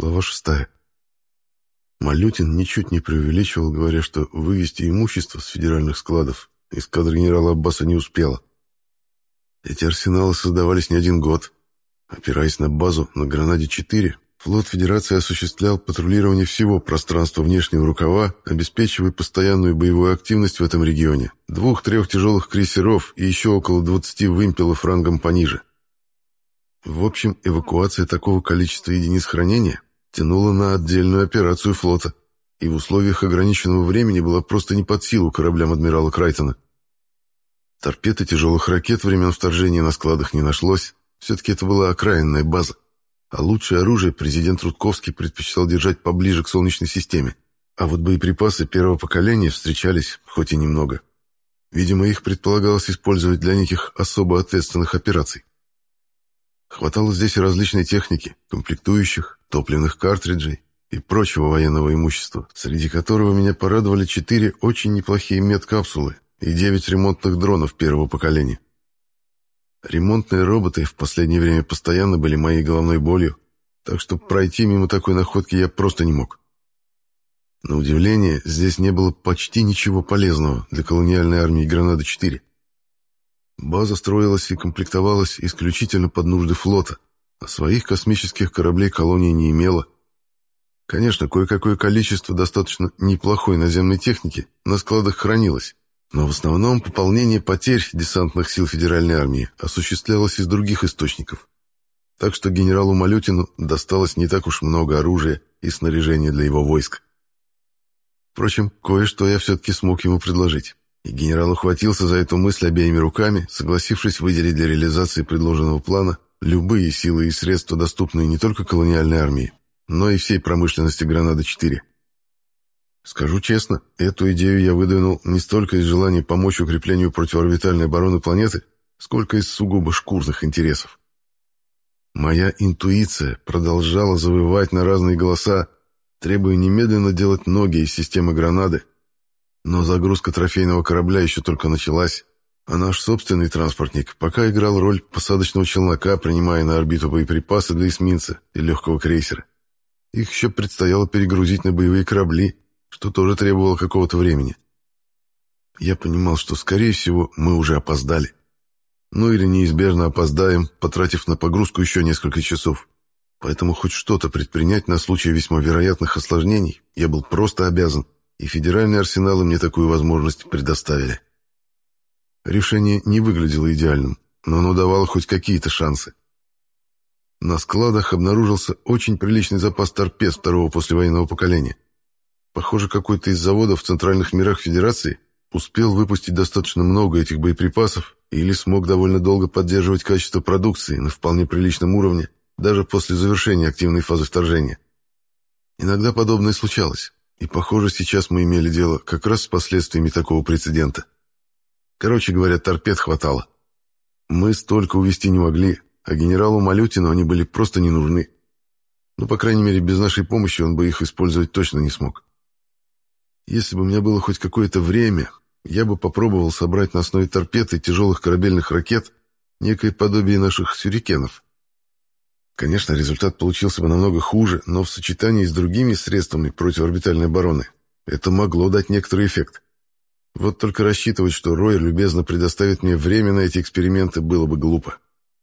Глава шестая. Малютин ничуть не преувеличивал, говоря, что вывести имущество с федеральных складов эскадра генерала Аббаса не успела. Эти арсеналы создавались не один год. Опираясь на базу на «Гранаде-4», флот Федерации осуществлял патрулирование всего пространства внешнего рукава, обеспечивая постоянную боевую активность в этом регионе, двух-трех тяжелых крейсеров и еще около 20 вымпелов рангом пониже. В общем, эвакуация такого количества единиц хранения тянула на отдельную операцию флота, и в условиях ограниченного времени была просто не под силу кораблям адмирала Крайтона. Торпед и тяжелых ракет времен вторжения на складах не нашлось, все-таки это была окраинная база. А лучшее оружие президент Рудковский предпочитал держать поближе к Солнечной системе. А вот боеприпасы первого поколения встречались, хоть и немного. Видимо, их предполагалось использовать для неких особо ответственных операций. Хватало здесь и различной техники, комплектующих, топливных картриджей и прочего военного имущества, среди которого меня порадовали четыре очень неплохие медкапсулы и девять ремонтных дронов первого поколения. Ремонтные роботы в последнее время постоянно были моей головной болью, так что пройти мимо такой находки я просто не мог. На удивление, здесь не было почти ничего полезного для колониальной армии Гранада-4. База строилась и комплектовалась исключительно под нужды флота, а своих космических кораблей колония не имела. Конечно, кое-какое количество достаточно неплохой наземной техники на складах хранилось, но в основном пополнение потерь десантных сил Федеральной армии осуществлялось из других источников. Так что генералу Малютину досталось не так уж много оружия и снаряжения для его войск. Впрочем, кое-что я все-таки смог ему предложить. И генерал ухватился за эту мысль обеими руками, согласившись выделить для реализации предложенного плана любые силы и средства, доступные не только колониальной армии, но и всей промышленности Гранады-4. Скажу честно, эту идею я выдвинул не столько из желания помочь укреплению противорбитальной обороны планеты, сколько из сугубо шкурных интересов. Моя интуиция продолжала завывать на разные голоса, требуя немедленно делать ноги из системы гранады, но загрузка трофейного корабля еще только началась, а наш собственный транспортник пока играл роль посадочного челнока, принимая на орбиту боеприпасы для эсминца и легкого крейсера. Их еще предстояло перегрузить на боевые корабли, что тоже требовало какого-то времени. Я понимал, что, скорее всего, мы уже опоздали. Ну или неизбежно опоздаем, потратив на погрузку еще несколько часов. Поэтому хоть что-то предпринять на случай весьма вероятных осложнений я был просто обязан, и федеральные арсеналы мне такую возможность предоставили. Решение не выглядело идеальным, но оно давало хоть какие-то шансы. На складах обнаружился очень приличный запас торпед второго послевоенного поколения – Похоже, какой-то из заводов в центральных мирах Федерации успел выпустить достаточно много этих боеприпасов или смог довольно долго поддерживать качество продукции на вполне приличном уровне, даже после завершения активной фазы вторжения. Иногда подобное случалось, и, похоже, сейчас мы имели дело как раз с последствиями такого прецедента. Короче говоря, торпед хватало. Мы столько увести не могли, а генералу Малютину они были просто не нужны. Ну, по крайней мере, без нашей помощи он бы их использовать точно не смог. Если бы у меня было хоть какое-то время, я бы попробовал собрать на основе торпед и тяжелых корабельных ракет некое подобие наших сюрикенов. Конечно, результат получился бы намного хуже, но в сочетании с другими средствами противоорбитальной обороны это могло дать некоторый эффект. Вот только рассчитывать, что Ройер любезно предоставит мне время на эти эксперименты, было бы глупо.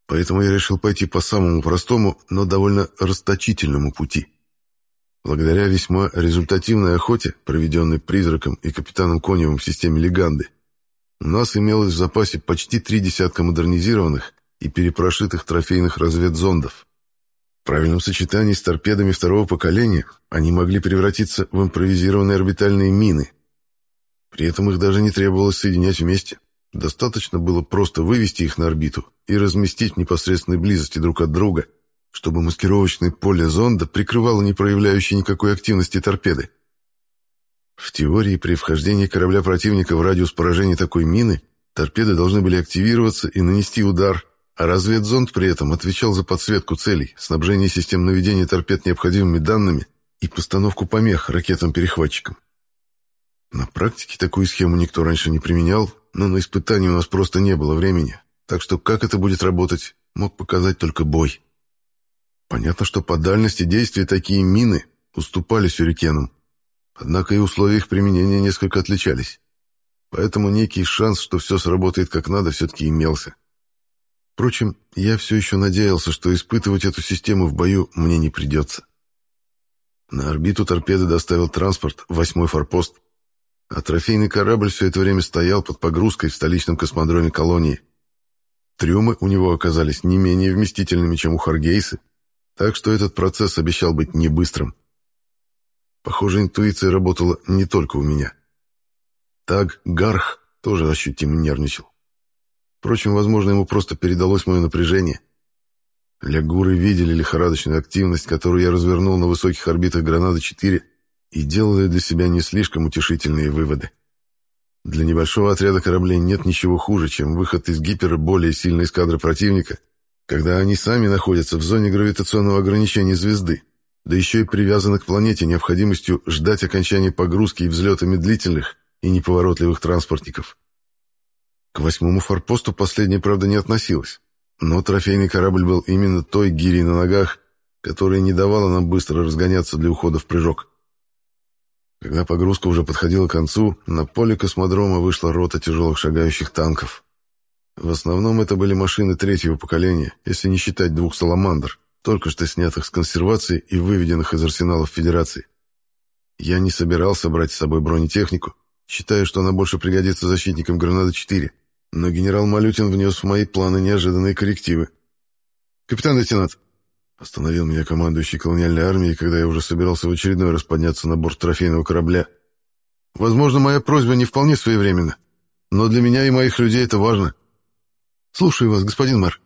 Поэтому я решил пойти по самому простому, но довольно расточительному пути. Благодаря весьма результативной охоте, проведенной призраком и капитаном Коневым в системе Леганды, у нас имелось в запасе почти три десятка модернизированных и перепрошитых трофейных разведзондов. Правильном сочетании с торпедами второго поколения они могли превратиться в импровизированные орбитальные мины. При этом их даже не требовалось соединять вместе. Достаточно было просто вывести их на орбиту и разместить в непосредственной близости друг от друга – чтобы маскировочное поле зонда прикрывало не проявляющие никакой активности торпеды. В теории, при вхождении корабля противника в радиус поражения такой мины, торпеды должны были активироваться и нанести удар, разведзонд при этом отвечал за подсветку целей, снабжение систем наведения торпед необходимыми данными и постановку помех ракетам-перехватчикам. На практике такую схему никто раньше не применял, но на испытании у нас просто не было времени, так что как это будет работать, мог показать только бой. Понятно, что по дальности действия такие мины уступали сюрикенам, однако и условия их применения несколько отличались. Поэтому некий шанс, что все сработает как надо, все-таки имелся. Впрочем, я все еще надеялся, что испытывать эту систему в бою мне не придется. На орбиту торпеды доставил транспорт, восьмой форпост, а трофейный корабль все это время стоял под погрузкой в столичном космодроме колонии. Трюмы у него оказались не менее вместительными, чем у Харгейсы, так что этот процесс обещал быть не быстрым. Похоже, интуиция работала не только у меня. Так Гарх тоже ощутимо нервничал. Впрочем, возможно, ему просто передалось мое напряжение. Лягуры видели лихорадочную активность, которую я развернул на высоких орбитах Гранады-4, и делали для себя не слишком утешительные выводы. Для небольшого отряда кораблей нет ничего хуже, чем выход из гипера более сильной эскадры противника, когда они сами находятся в зоне гравитационного ограничения звезды, да еще и привязаны к планете необходимостью ждать окончания погрузки и взлета медлительных и неповоротливых транспортников. К восьмому форпосту последняя, правда, не относилась, но трофейный корабль был именно той гирей на ногах, которая не давала нам быстро разгоняться для ухода в прыжок. Когда погрузка уже подходила к концу, на поле космодрома вышла рота тяжелых шагающих танков. В основном это были машины третьего поколения, если не считать двух «Саламандр», только что снятых с консервации и выведенных из арсеналов Федерации. Я не собирался брать с собой бронетехнику, считая, что она больше пригодится защитникам «Гранада-4», но генерал Малютин внес в мои планы неожиданные коррективы. «Капитан-лейтенант, Остановил меня командующий колониальной армией, когда я уже собирался в очередной раз подняться на борт трофейного корабля. Возможно, моя просьба не вполне своевременна, но для меня и моих людей это важно. Слушаю вас, господин мэр.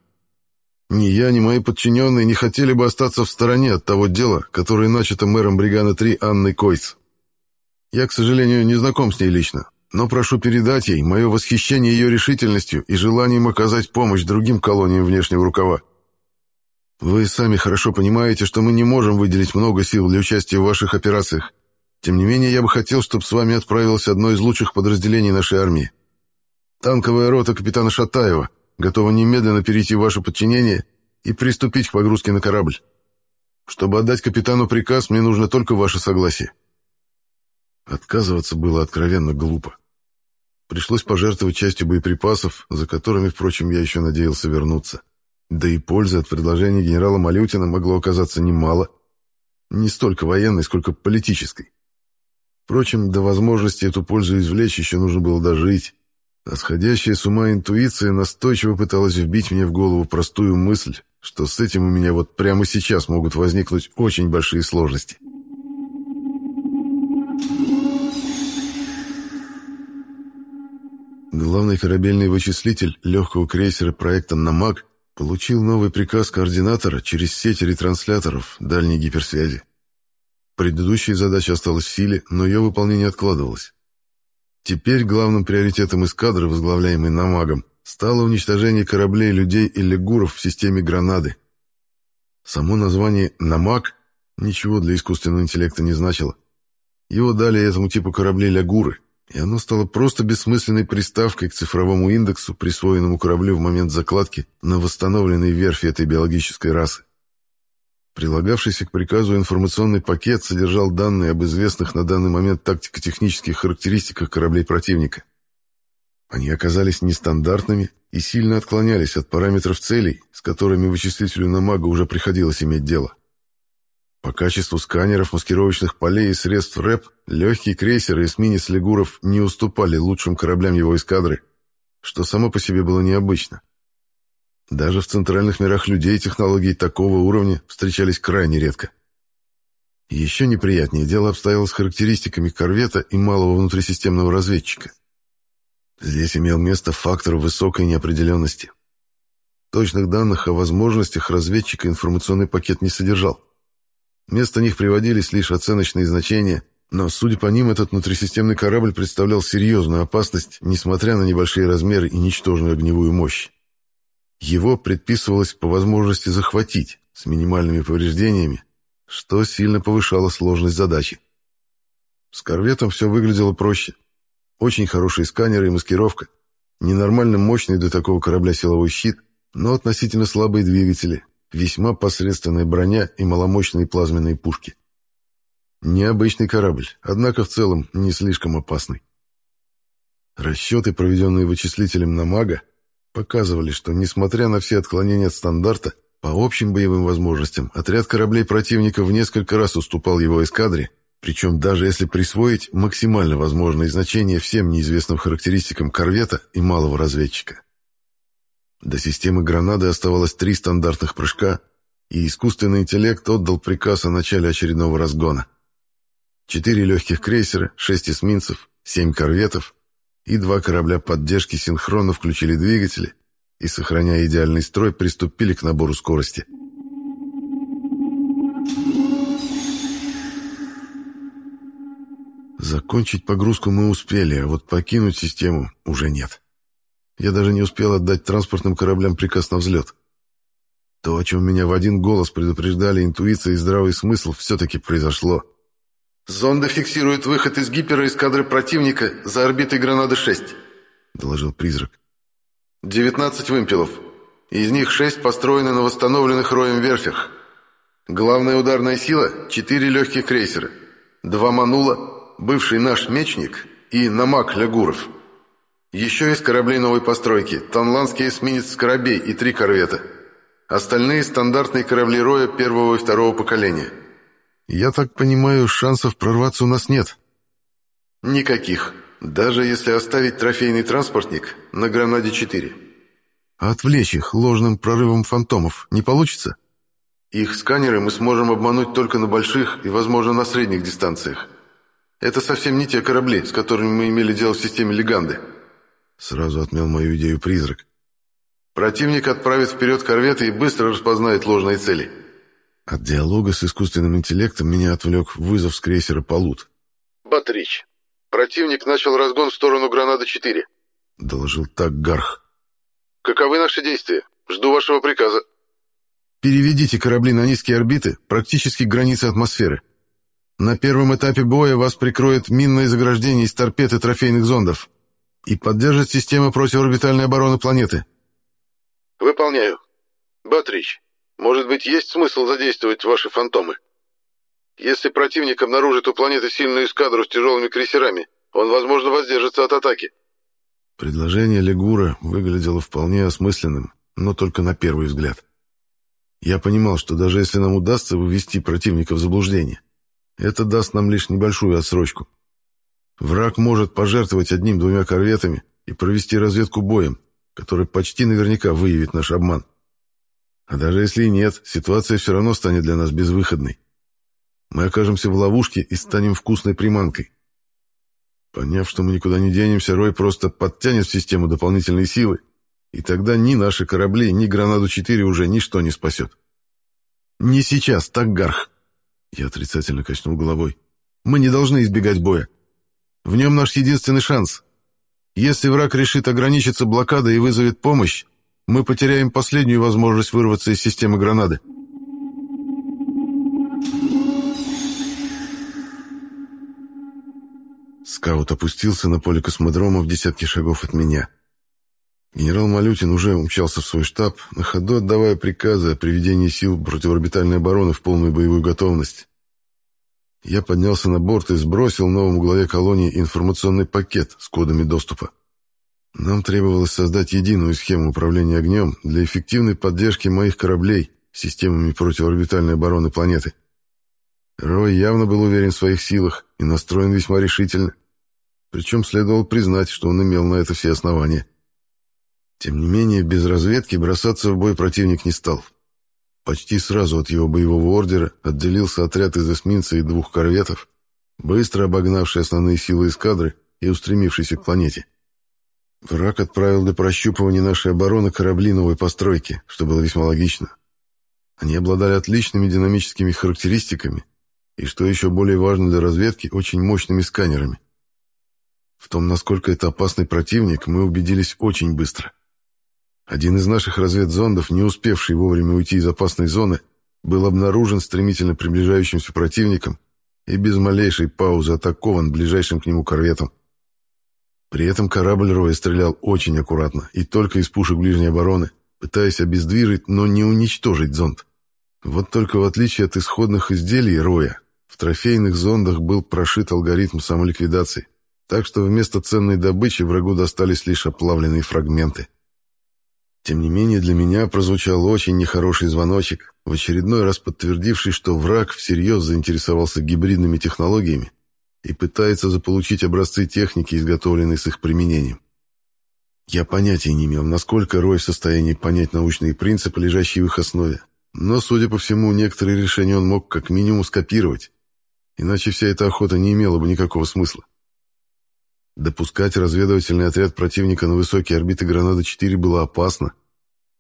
Ни я, ни мои подчиненные не хотели бы остаться в стороне от того дела, которое начато мэром Бригана-3 Анной Койц. Я, к сожалению, не знаком с ней лично, но прошу передать ей мое восхищение ее решительностью и желанием оказать помощь другим колониям внешнего рукава. Вы сами хорошо понимаете, что мы не можем выделить много сил для участия в ваших операциях. Тем не менее, я бы хотел, чтобы с вами отправилось одно из лучших подразделений нашей армии. Танковая рота капитана Шатаева готова немедленно перейти в ваше подчинение и приступить к погрузке на корабль. Чтобы отдать капитану приказ, мне нужно только ваше согласие. Отказываться было откровенно глупо. Пришлось пожертвовать частью боеприпасов, за которыми, впрочем, я еще надеялся вернуться. Да и пользы от предложения генерала Малютина могло оказаться немало. Не столько военной, сколько политической. Впрочем, до возможности эту пользу извлечь еще нужно было дожить. А сходящая с ума интуиция настойчиво пыталась вбить мне в голову простую мысль, что с этим у меня вот прямо сейчас могут возникнуть очень большие сложности. Главный корабельный вычислитель легкого крейсера проекта «Намаг» Получил новый приказ координатора через сеть ретрансляторов дальней гиперсвязи. Предыдущая задача осталась в силе, но ее выполнение откладывалось. Теперь главным приоритетом эскадры, возглавляемой Намагом, стало уничтожение кораблей, людей и легуров в системе гранады. Само название «Намаг» ничего для искусственного интеллекта не значило. Его дали этому типу кораблей лягуры — и оно стало просто бессмысленной приставкой к цифровому индексу, присвоенному кораблю в момент закладки на восстановленной верфи этой биологической расы. Прилагавшийся к приказу информационный пакет содержал данные об известных на данный момент тактико-технических характеристиках кораблей противника. Они оказались нестандартными и сильно отклонялись от параметров целей, с которыми вычислителю на мага уже приходилось иметь дело. По качеству сканеров, маскировочных полей и средств РЭП легкие крейсеры эсминец Легуров не уступали лучшим кораблям его эскадры, что само по себе было необычно. Даже в центральных мирах людей технологии такого уровня встречались крайне редко. Еще неприятнее дело обстояло с характеристиками корвета и малого внутрисистемного разведчика. Здесь имел место фактор высокой неопределенности. Точных данных о возможностях разведчика информационный пакет не содержал. Вместо них приводились лишь оценочные значения, но, судя по ним, этот внутрисистемный корабль представлял серьезную опасность, несмотря на небольшие размеры и ничтожную огневую мощь. Его предписывалось по возможности захватить с минимальными повреждениями, что сильно повышало сложность задачи. С корветом все выглядело проще. Очень хорошие сканеры и маскировка, ненормально мощный для такого корабля силовой щит, но относительно слабые двигатели, весьма посредственная броня и маломощные плазменные пушки. Необычный корабль, однако в целом не слишком опасный. Расчеты, проведенные вычислителем на мага, показывали, что, несмотря на все отклонения от стандарта, по общим боевым возможностям отряд кораблей противника в несколько раз уступал его эскадре, причем даже если присвоить максимально возможные значения всем неизвестным характеристикам корвета и малого разведчика. До системы гранаты оставалось три стандартных прыжка, и искусственный интеллект отдал приказ о начале очередного разгона. Четыре легких крейсера, шесть эсминцев, семь корветов и два корабля поддержки синхронно включили двигатели и, сохраняя идеальный строй, приступили к набору скорости. Закончить погрузку мы успели, а вот покинуть систему уже нет. Я даже не успел отдать транспортным кораблям приказ на взлет. То, о чем меня в один голос предупреждали интуиция и здравый смысл, все-таки произошло. «Зонда фиксирует выход из гипера эскадры противника за орбитой Гранады-6», — доложил призрак. «19 вымпелов. Из них шесть построены на восстановленных роем верфях. Главная ударная сила — четыре легких крейсера, два манула, бывший наш мечник и намак Лягуров. Еще есть корабли новой постройки, танландский эсминец «Скоробей» и три корвета. Остальные — стандартные корабли роя первого и второго поколения». Я так понимаю, шансов прорваться у нас нет. Никаких. Даже если оставить трофейный транспортник на Гранаде-4. А отвлечь их ложным прорывом фантомов не получится? Их сканеры мы сможем обмануть только на больших и, возможно, на средних дистанциях. Это совсем не те корабли, с которыми мы имели дело в системе Леганды. Сразу отмел мою идею призрак. Противник отправит вперед корветы и быстро распознает ложные цели. От диалога с искусственным интеллектом меня отвлек вызов с крейсера «Полут». «Батрич, противник начал разгон в сторону Гранады-4», — доложил так Гарх. «Каковы наши действия? Жду вашего приказа». «Переведите корабли на низкие орбиты, практически к границе атмосферы. На первом этапе боя вас прикроет минное заграждение из торпед и трофейных зондов и поддержит система противорбитальной обороны планеты». «Выполняю. Батрич, может быть, есть смысл задействовать ваши фантомы? Если противник обнаружит у планеты сильную эскадру с тяжелыми крейсерами, он, возможно, воздержится от атаки. Предложение Легура выглядело вполне осмысленным, но только на первый взгляд. Я понимал, что даже если нам удастся вывести противника в заблуждение, это даст нам лишь небольшую отсрочку. Враг может пожертвовать одним-двумя корветами и провести разведку боем, который почти наверняка выявит наш обман. А даже если и нет, ситуация все равно станет для нас безвыходной. Мы окажемся в ловушке и станем вкусной приманкой. Поняв, что мы никуда не денемся, Рой просто подтянет в систему дополнительные силы, и тогда ни наши корабли, ни Гранаду-4 уже ничто не спасет. «Не сейчас, так, Гарх!» Я отрицательно качнул головой. «Мы не должны избегать боя. В нем наш единственный шанс. Если враг решит ограничиться блокадой и вызовет помощь, мы потеряем последнюю возможность вырваться из системы гранады. Скаут опустился на поле космодрома в десятки шагов от меня. Генерал Малютин уже умчался в свой штаб, на ходу отдавая приказы о приведении сил противорбитальной обороны в полную боевую готовность. Я поднялся на борт и сбросил новому главе колонии информационный пакет с кодами доступа. Нам требовалось создать единую схему управления огнем для эффективной поддержки моих кораблей системами противорбитальной обороны планеты. Рой явно был уверен в своих силах и настроен весьма решительно. Причем следовало признать, что он имел на это все основания. Тем не менее, без разведки бросаться в бой противник не стал. Почти сразу от его боевого ордера отделился отряд из эсминца и двух корветов, быстро обогнавший основные силы эскадры и устремившийся к планете. Враг отправил для прощупывания нашей обороны корабли новой постройки, что было весьма логично. Они обладали отличными динамическими характеристиками и, что еще более важно для разведки, очень мощными сканерами. В том, насколько это опасный противник, мы убедились очень быстро. Один из наших разведзондов, не успевший вовремя уйти из опасной зоны, был обнаружен стремительно приближающимся противником и без малейшей паузы атакован ближайшим к нему корветом. При этом корабль Роя стрелял очень аккуратно и только из пушек ближней обороны, пытаясь обездвижить, но не уничтожить зонд. Вот только в отличие от исходных изделий Роя, в трофейных зондах был прошит алгоритм самоликвидации, так что вместо ценной добычи врагу достались лишь оплавленные фрагменты. Тем не менее, для меня прозвучал очень нехороший звоночек, в очередной раз подтвердивший, что враг всерьез заинтересовался гибридными технологиями и пытается заполучить образцы техники, изготовленные с их применением. Я понятия не имел, насколько Рой в состоянии понять научные принципы, лежащие в их основе, но, судя по всему, некоторые решения он мог как минимум скопировать, иначе вся эта охота не имела бы никакого смысла. Допускать разведывательный отряд противника на высокие орбиты Гранада-4 было опасно.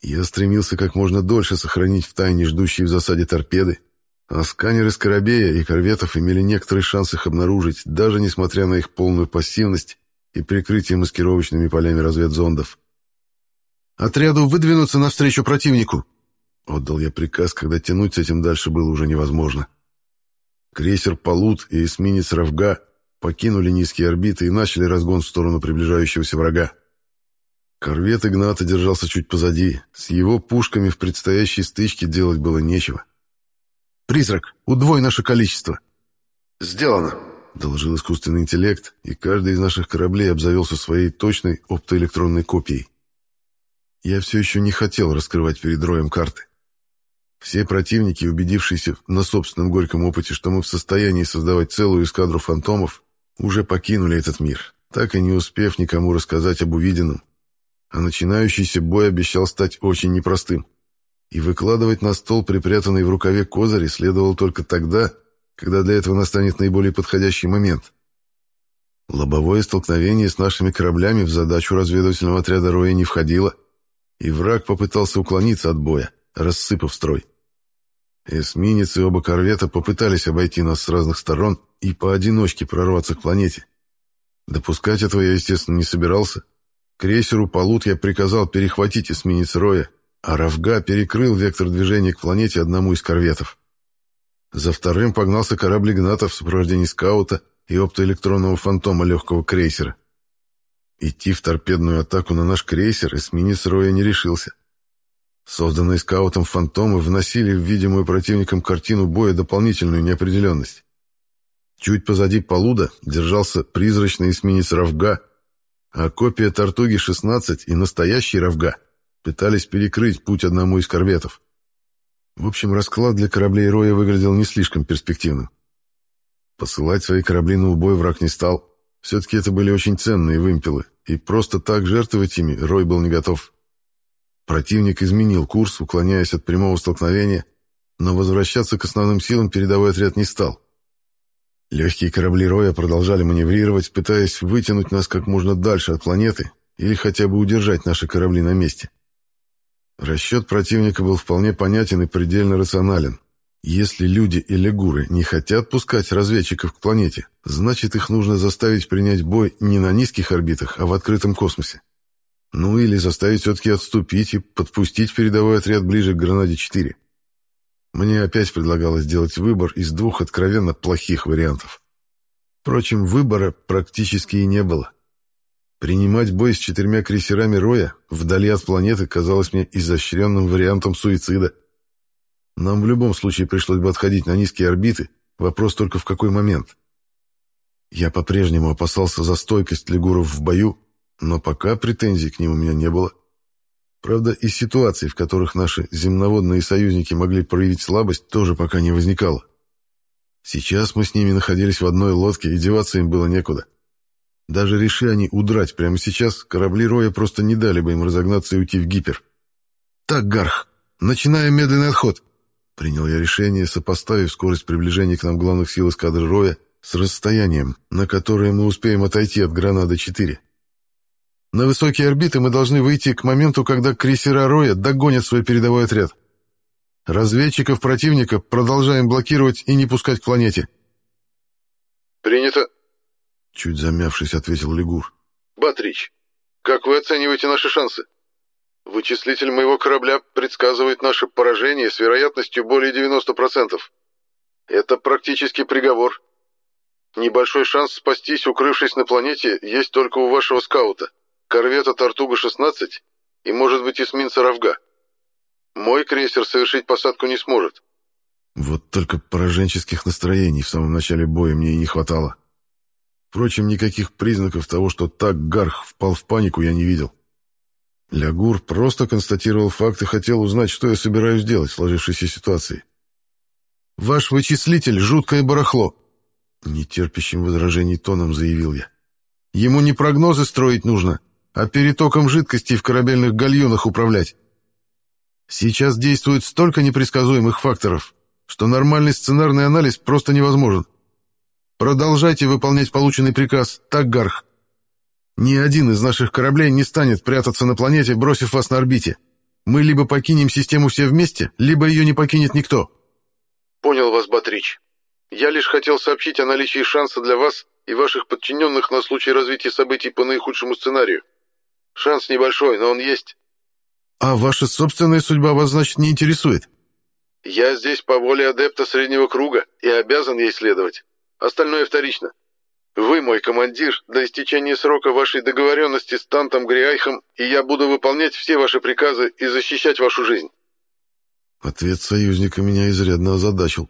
Я стремился как можно дольше сохранить в тайне ждущие в засаде торпеды, а сканеры Скоробея и корветов имели некоторый шанс их обнаружить, даже несмотря на их полную пассивность и прикрытие маскировочными полями разведзондов. «Отряду выдвинуться навстречу противнику!» Отдал я приказ, когда тянуть с этим дальше было уже невозможно. Крейсер «Полут» и эсминец «Равга» покинули низкие орбиты и начали разгон в сторону приближающегося врага. Корвет Игната держался чуть позади. С его пушками в предстоящей стычке делать было нечего. «Призрак, удвой наше количество!» «Сделано!» — доложил искусственный интеллект, и каждый из наших кораблей обзавелся своей точной оптоэлектронной копией. Я все еще не хотел раскрывать перед Роем карты. Все противники, убедившиеся на собственном горьком опыте, что мы в состоянии создавать целую эскадру фантомов, уже покинули этот мир, так и не успев никому рассказать об увиденном. А начинающийся бой обещал стать очень непростым. И выкладывать на стол припрятанный в рукаве козыри следовало только тогда, когда для этого настанет наиболее подходящий момент. Лобовое столкновение с нашими кораблями в задачу разведывательного отряда Роя не входило, и враг попытался уклониться от боя, рассыпав строй. Эсминец и оба корвета попытались обойти нас с разных сторон и поодиночке прорваться к планете. Допускать этого я, естественно, не собирался. Крейсеру Полут я приказал перехватить эсминец Роя, а Равга перекрыл вектор движения к планете одному из корветов. За вторым погнался корабль Игната в сопровождении скаута и оптоэлектронного фантома легкого крейсера. Идти в торпедную атаку на наш крейсер эсминец Роя не решился. Созданные скаутом фантомы вносили в видимую противником картину боя дополнительную неопределенность. Чуть позади Полуда держался призрачный эсминец Равга, а копия Тартуги-16 и настоящий Равга пытались перекрыть путь одному из корветов. В общем, расклад для кораблей Роя выглядел не слишком перспективным. Посылать свои корабли на убой враг не стал. Все-таки это были очень ценные вымпелы, и просто так жертвовать ими Рой был не готов. Противник изменил курс, уклоняясь от прямого столкновения, но возвращаться к основным силам передовой отряд не стал. Легкие корабли Роя продолжали маневрировать, пытаясь вытянуть нас как можно дальше от планеты или хотя бы удержать наши корабли на месте. Расчет противника был вполне понятен и предельно рационален. Если люди и лягуры не хотят пускать разведчиков к планете, значит их нужно заставить принять бой не на низких орбитах, а в открытом космосе. Ну или заставить все-таки отступить и подпустить передовой отряд ближе к Гранаде-4. Мне опять предлагалось сделать выбор из двух откровенно плохих вариантов. Впрочем, выбора практически и не было. Принимать бой с четырьмя крейсерами Роя вдали от планеты казалось мне изощренным вариантом суицида. Нам в любом случае пришлось бы отходить на низкие орбиты, вопрос только в какой момент. Я по-прежнему опасался за стойкость лигуров в бою, но пока претензий к ним у меня не было. Правда, и ситуаций, в которых наши земноводные союзники могли проявить слабость, тоже пока не возникало. Сейчас мы с ними находились в одной лодке, и деваться им было некуда. Даже реши они удрать прямо сейчас, корабли Роя просто не дали бы им разогнаться и уйти в гипер. «Так, Гарх, начинаем медленный отход!» Принял я решение, сопоставив скорость приближения к нам главных сил эскадры Роя с расстоянием, на которое мы успеем отойти от Гранады-4. На высокие орбиты мы должны выйти к моменту, когда крейсера Роя догонят свой передовой отряд. Разведчиков противника продолжаем блокировать и не пускать к планете. «Принято», Чуть замявшись, ответил Лигур. «Батрич, как вы оцениваете наши шансы? Вычислитель моего корабля предсказывает наше поражение с вероятностью более 90%. Это практически приговор. Небольшой шанс спастись, укрывшись на планете, есть только у вашего скаута, корвета «Тартуга-16» и, может быть, эсминца «Равга». Мой крейсер совершить посадку не сможет. Вот только пораженческих настроений в самом начале боя мне и не хватало. Впрочем, никаких признаков того, что так Гарх впал в панику, я не видел. Лягур просто констатировал факт и хотел узнать, что я собираюсь делать в сложившейся ситуации. «Ваш вычислитель — жуткое барахло», — нетерпящим возражений тоном заявил я. «Ему не прогнозы строить нужно, а перетоком жидкости в корабельных гальюнах управлять. Сейчас действует столько непредсказуемых факторов, что нормальный сценарный анализ просто невозможен. Продолжайте выполнять полученный приказ, так, Гарх. Ни один из наших кораблей не станет прятаться на планете, бросив вас на орбите. Мы либо покинем систему все вместе, либо ее не покинет никто». «Понял вас, Батрич. Я лишь хотел сообщить о наличии шанса для вас и ваших подчиненных на случай развития событий по наихудшему сценарию. Шанс небольшой, но он есть». «А ваша собственная судьба вас, значит, не интересует?» «Я здесь по воле адепта среднего круга и обязан ей следовать. Остальное вторично. Вы мой командир до истечения срока вашей договоренности с Тантом Гриайхом, и я буду выполнять все ваши приказы и защищать вашу жизнь». Ответ союзника меня изрядно озадачил.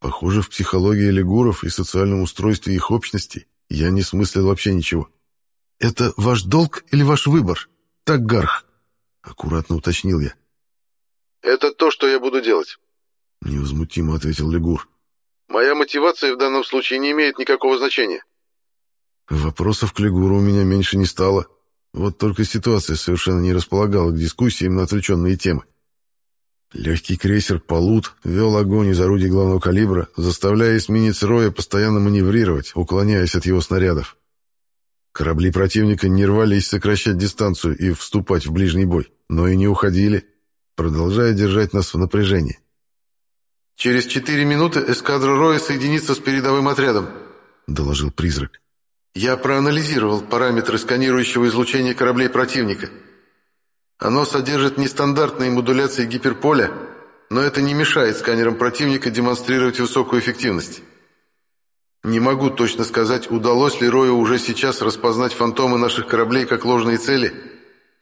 Похоже, в психологии лигуров и социальном устройстве их общности я не смыслил вообще ничего. «Это ваш долг или ваш выбор? Так, Гарх?» — аккуратно уточнил я. «Это то, что я буду делать», — невозмутимо ответил Лигур. «Моя мотивация в данном случае не имеет никакого значения». Вопросов к Лигуру у меня меньше не стало. Вот только ситуация совершенно не располагала к дискуссиям на отвлеченные темы. Легкий крейсер «Полут» вел огонь из орудий главного калибра, заставляя эсминец Роя постоянно маневрировать, уклоняясь от его снарядов. Корабли противника не рвались сокращать дистанцию и вступать в ближний бой, но и не уходили, продолжая держать нас в напряжении. «Через четыре минуты эскадра Роя соединится с передовым отрядом», — доложил призрак. «Я проанализировал параметры сканирующего излучения кораблей противника. Оно содержит нестандартные модуляции гиперполя, но это не мешает сканерам противника демонстрировать высокую эффективность. Не могу точно сказать, удалось ли Рою уже сейчас распознать фантомы наших кораблей как ложные цели,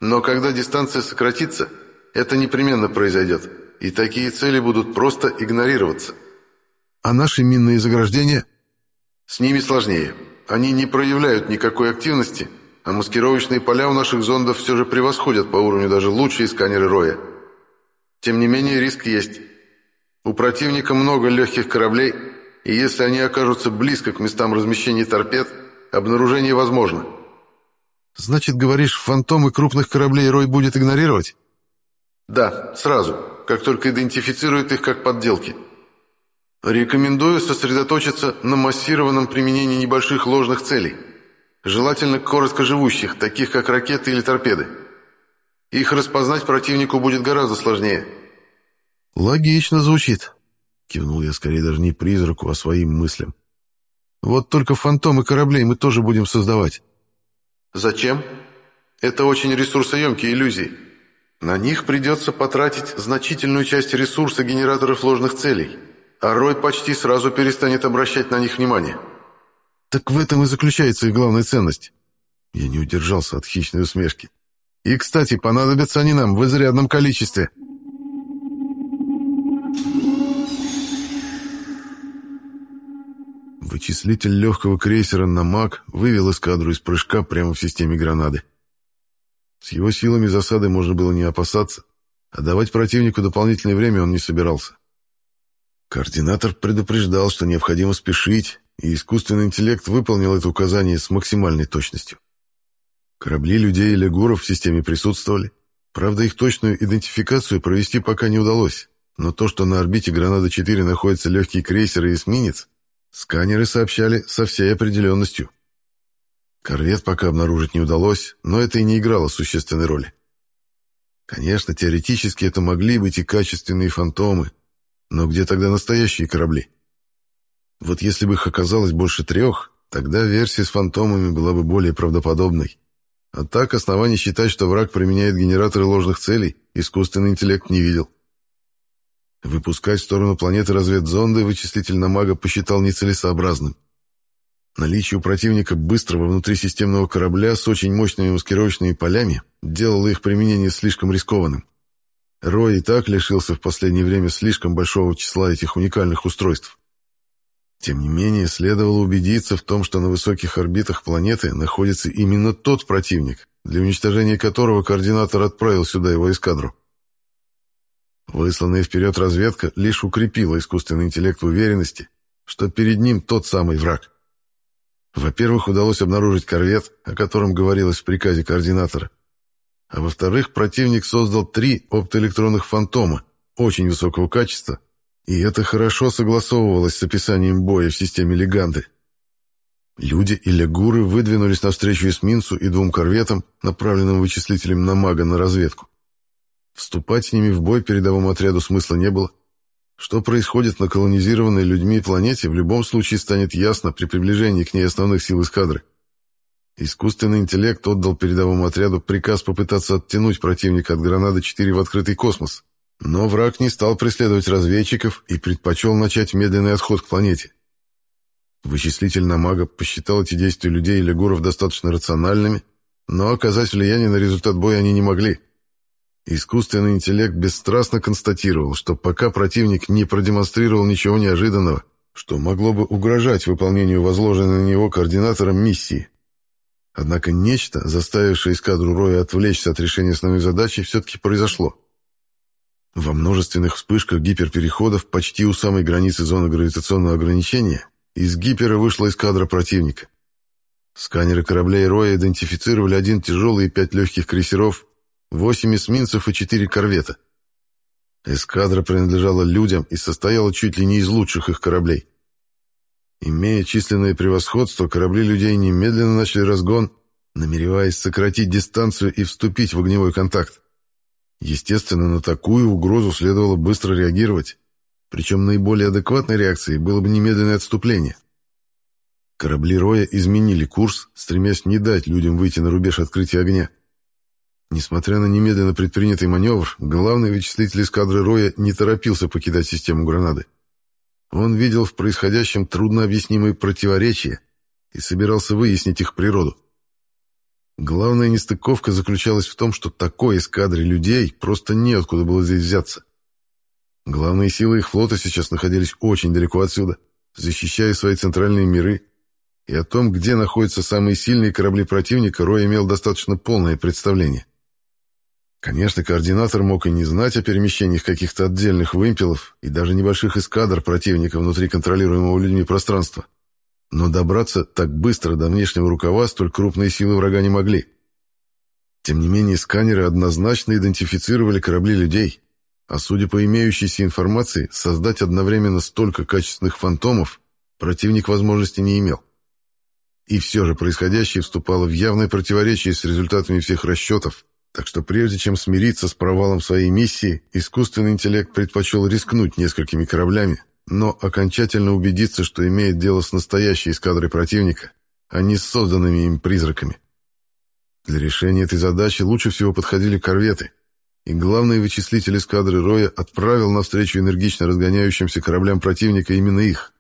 но когда дистанция сократится, это непременно произойдет, и такие цели будут просто игнорироваться. А наши минные заграждения? С ними сложнее. Они не проявляют никакой активности, а маскировочные поля у наших зондов все же превосходят по уровню даже лучшие сканеры Роя. Тем не менее, риск есть. У противника много легких кораблей, и если они окажутся близко к местам размещения торпед, обнаружение возможно. Значит, говоришь, фантомы крупных кораблей Рой будет игнорировать? Да, сразу, как только идентифицирует их как подделки. Рекомендую сосредоточиться на массированном применении небольших ложных целей. Желательно короткоживущих, таких как ракеты или торпеды. Их распознать противнику будет гораздо сложнее. Логично звучит. Кивнул я скорее даже не призраку, а своим мыслям. Вот только фантомы кораблей мы тоже будем создавать. Зачем? Это очень ресурсоемкие иллюзии. На них придется потратить значительную часть ресурса генераторов ложных целей, а Рой почти сразу перестанет обращать на них внимание. Так в этом и заключается их главная ценность. Я не удержался от хищной усмешки. И, кстати, понадобятся они нам в изрядном количестве. Вычислитель легкого крейсера «Намак» вывел эскадру из прыжка прямо в системе гранады. С его силами засады можно было не опасаться, а давать противнику дополнительное время он не собирался. Координатор предупреждал, что необходимо спешить, и искусственный интеллект выполнил это указание с максимальной точностью. Корабли людей и легуров в системе присутствовали. Правда, их точную идентификацию провести пока не удалось, но то, что на орбите Гранада-4 находится легкий крейсер и эсминец, Сканеры сообщали со всей определенностью. Корвет пока обнаружить не удалось, но это и не играло существенной роли. Конечно, теоретически это могли быть и качественные фантомы, но где тогда настоящие корабли? Вот если бы их оказалось больше трех, тогда версия с фантомами была бы более правдоподобной. А так оснований считать, что враг применяет генераторы ложных целей, искусственный интеллект не видел. Выпускать в сторону планеты разведзонды вычислительно мага посчитал нецелесообразным. Наличие у противника быстрого внутрисистемного корабля с очень мощными маскировочными полями делало их применение слишком рискованным. Рой и так лишился в последнее время слишком большого числа этих уникальных устройств. Тем не менее, следовало убедиться в том, что на высоких орбитах планеты находится именно тот противник, для уничтожения которого координатор отправил сюда его эскадру. Высланная вперед разведка лишь укрепила искусственный интеллект в уверенности, что перед ним тот самый враг. Во-первых, удалось обнаружить корвет, о котором говорилось в приказе координатора. А во-вторых, противник создал три оптоэлектронных фантома очень высокого качества, и это хорошо согласовывалось с описанием боя в системе Леганды. Люди и лягуры выдвинулись навстречу эсминцу и двум корветам, направленным вычислителем на мага на разведку. Вступать с ними в бой передовому отряду смысла не было. Что происходит на колонизированной людьми планете, в любом случае станет ясно при приближении к ней основных сил эскадры. Искусственный интеллект отдал передовому отряду приказ попытаться оттянуть противника от гранаты-4 в открытый космос. Но враг не стал преследовать разведчиков и предпочел начать медленный отход к планете. Вычислитель на мага посчитал эти действия людей и легуров достаточно рациональными, но оказать влияние на результат боя они не могли. Искусственный интеллект бесстрастно констатировал, что пока противник не продемонстрировал ничего неожиданного, что могло бы угрожать выполнению возложенной на него координатором миссии. Однако нечто, заставившее эскадру Роя отвлечься от решения основной задачи, все-таки произошло. Во множественных вспышках гиперпереходов почти у самой границы зоны гравитационного ограничения из гипера вышла эскадра противника. Сканеры кораблей Роя идентифицировали один тяжелый и пять легких крейсеров восемь эсминцев и четыре корвета. Эскадра принадлежала людям и состояла чуть ли не из лучших их кораблей. Имея численное превосходство, корабли людей немедленно начали разгон, намереваясь сократить дистанцию и вступить в огневой контакт. Естественно, на такую угрозу следовало быстро реагировать, причем наиболее адекватной реакцией было бы немедленное отступление. Корабли Роя изменили курс, стремясь не дать людям выйти на рубеж открытия огня. Несмотря на немедленно предпринятый маневр, главный вычислитель эскадры Роя не торопился покидать систему гранады. Он видел в происходящем труднообъяснимые противоречия и собирался выяснить их природу. Главная нестыковка заключалась в том, что такой эскадре людей просто неоткуда было здесь взяться. Главные силы их флота сейчас находились очень далеко отсюда, защищая свои центральные миры, и о том, где находятся самые сильные корабли противника, Рой имел достаточно полное представление. Конечно, координатор мог и не знать о перемещениях каких-то отдельных вымпелов и даже небольших эскадр противника внутри контролируемого людьми пространства. Но добраться так быстро до внешнего рукава столь крупные силы врага не могли. Тем не менее, сканеры однозначно идентифицировали корабли людей, а судя по имеющейся информации, создать одновременно столько качественных фантомов противник возможности не имел. И все же происходящее вступало в явное противоречие с результатами всех расчетов, так что прежде чем смириться с провалом своей миссии, искусственный интеллект предпочел рискнуть несколькими кораблями, но окончательно убедиться, что имеет дело с настоящей эскадрой противника, а не с созданными им призраками. Для решения этой задачи лучше всего подходили корветы, и главный вычислитель эскадры Роя отправил навстречу энергично разгоняющимся кораблям противника именно их –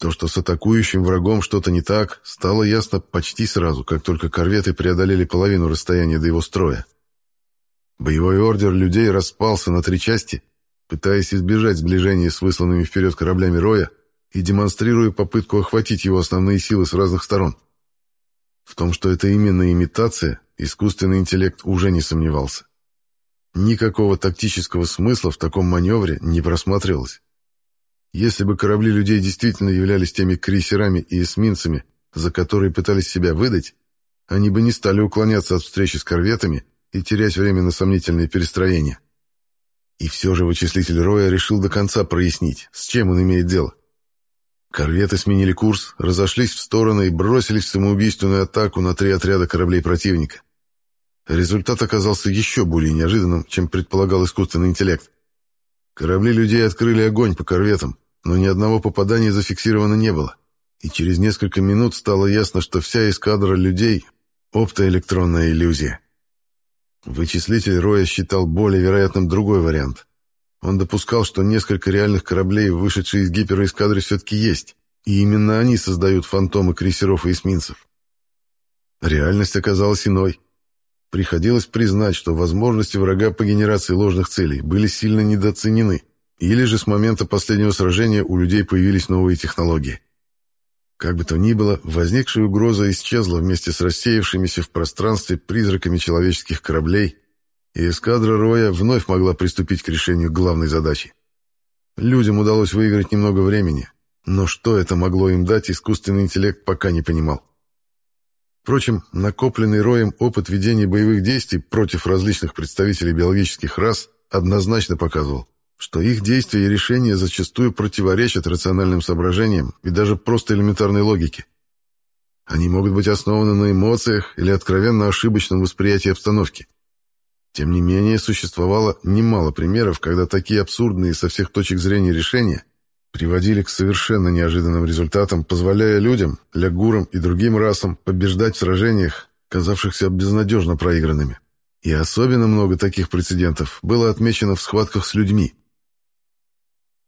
то, что с атакующим врагом что-то не так, стало ясно почти сразу, как только корветы преодолели половину расстояния до его строя. Боевой ордер людей распался на три части, пытаясь избежать сближения с высланными вперед кораблями Роя и демонстрируя попытку охватить его основные силы с разных сторон. В том, что это именно имитация, искусственный интеллект уже не сомневался. Никакого тактического смысла в таком маневре не просматривалось. Если бы корабли людей действительно являлись теми крейсерами и эсминцами, за которые пытались себя выдать, они бы не стали уклоняться от встречи с корветами и терять время на сомнительные перестроения. И все же вычислитель Роя решил до конца прояснить, с чем он имеет дело. Корветы сменили курс, разошлись в стороны и бросились в самоубийственную атаку на три отряда кораблей противника. Результат оказался еще более неожиданным, чем предполагал искусственный интеллект. Корабли людей открыли огонь по корветам, но ни одного попадания зафиксировано не было. И через несколько минут стало ясно, что вся эскадра людей — оптоэлектронная иллюзия. Вычислитель Роя считал более вероятным другой вариант. Он допускал, что несколько реальных кораблей, вышедшие из гиперэскадры, все-таки есть, и именно они создают фантомы крейсеров и эсминцев. Реальность оказалась иной. Приходилось признать, что возможности врага по генерации ложных целей были сильно недооценены, или же с момента последнего сражения у людей появились новые технологии. Как бы то ни было, возникшая угроза исчезла вместе с рассеявшимися в пространстве призраками человеческих кораблей, и эскадра Роя вновь могла приступить к решению главной задачи. Людям удалось выиграть немного времени, но что это могло им дать, искусственный интеллект пока не понимал. Впрочем, накопленный Роем опыт ведения боевых действий против различных представителей биологических рас однозначно показывал, что их действия и решения зачастую противоречат рациональным соображениям и даже просто элементарной логике. Они могут быть основаны на эмоциях или откровенно ошибочном восприятии обстановки. Тем не менее, существовало немало примеров, когда такие абсурдные со всех точек зрения решения приводили к совершенно неожиданным результатам, позволяя людям, лягурам и другим расам побеждать в сражениях, казавшихся безнадежно проигранными. И особенно много таких прецедентов было отмечено в схватках с людьми.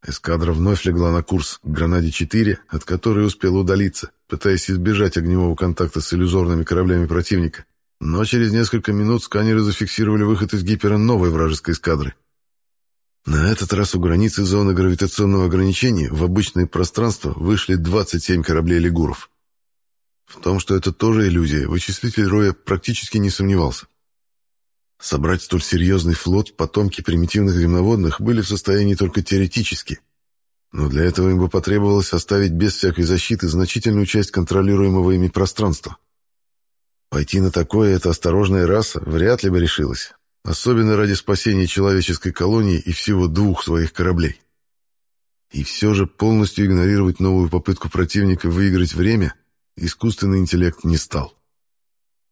Эскадра вновь легла на курс к «Гранаде-4», от которой успела удалиться, пытаясь избежать огневого контакта с иллюзорными кораблями противника. Но через несколько минут сканеры зафиксировали выход из гипера новой вражеской эскадры. На этот раз у границы зоны гравитационного ограничения в обычное пространство вышли 27 кораблей «Лигуров». В том, что это тоже иллюзия, вычислитель Роя практически не сомневался. Собрать столь серьезный флот потомки примитивных земноводных были в состоянии только теоретически. Но для этого им бы потребовалось оставить без всякой защиты значительную часть контролируемого ими пространства. Пойти на такое эта осторожная раса вряд ли бы решилась, особенно ради спасения человеческой колонии и всего двух своих кораблей. И все же полностью игнорировать новую попытку противника выиграть время искусственный интеллект не стал.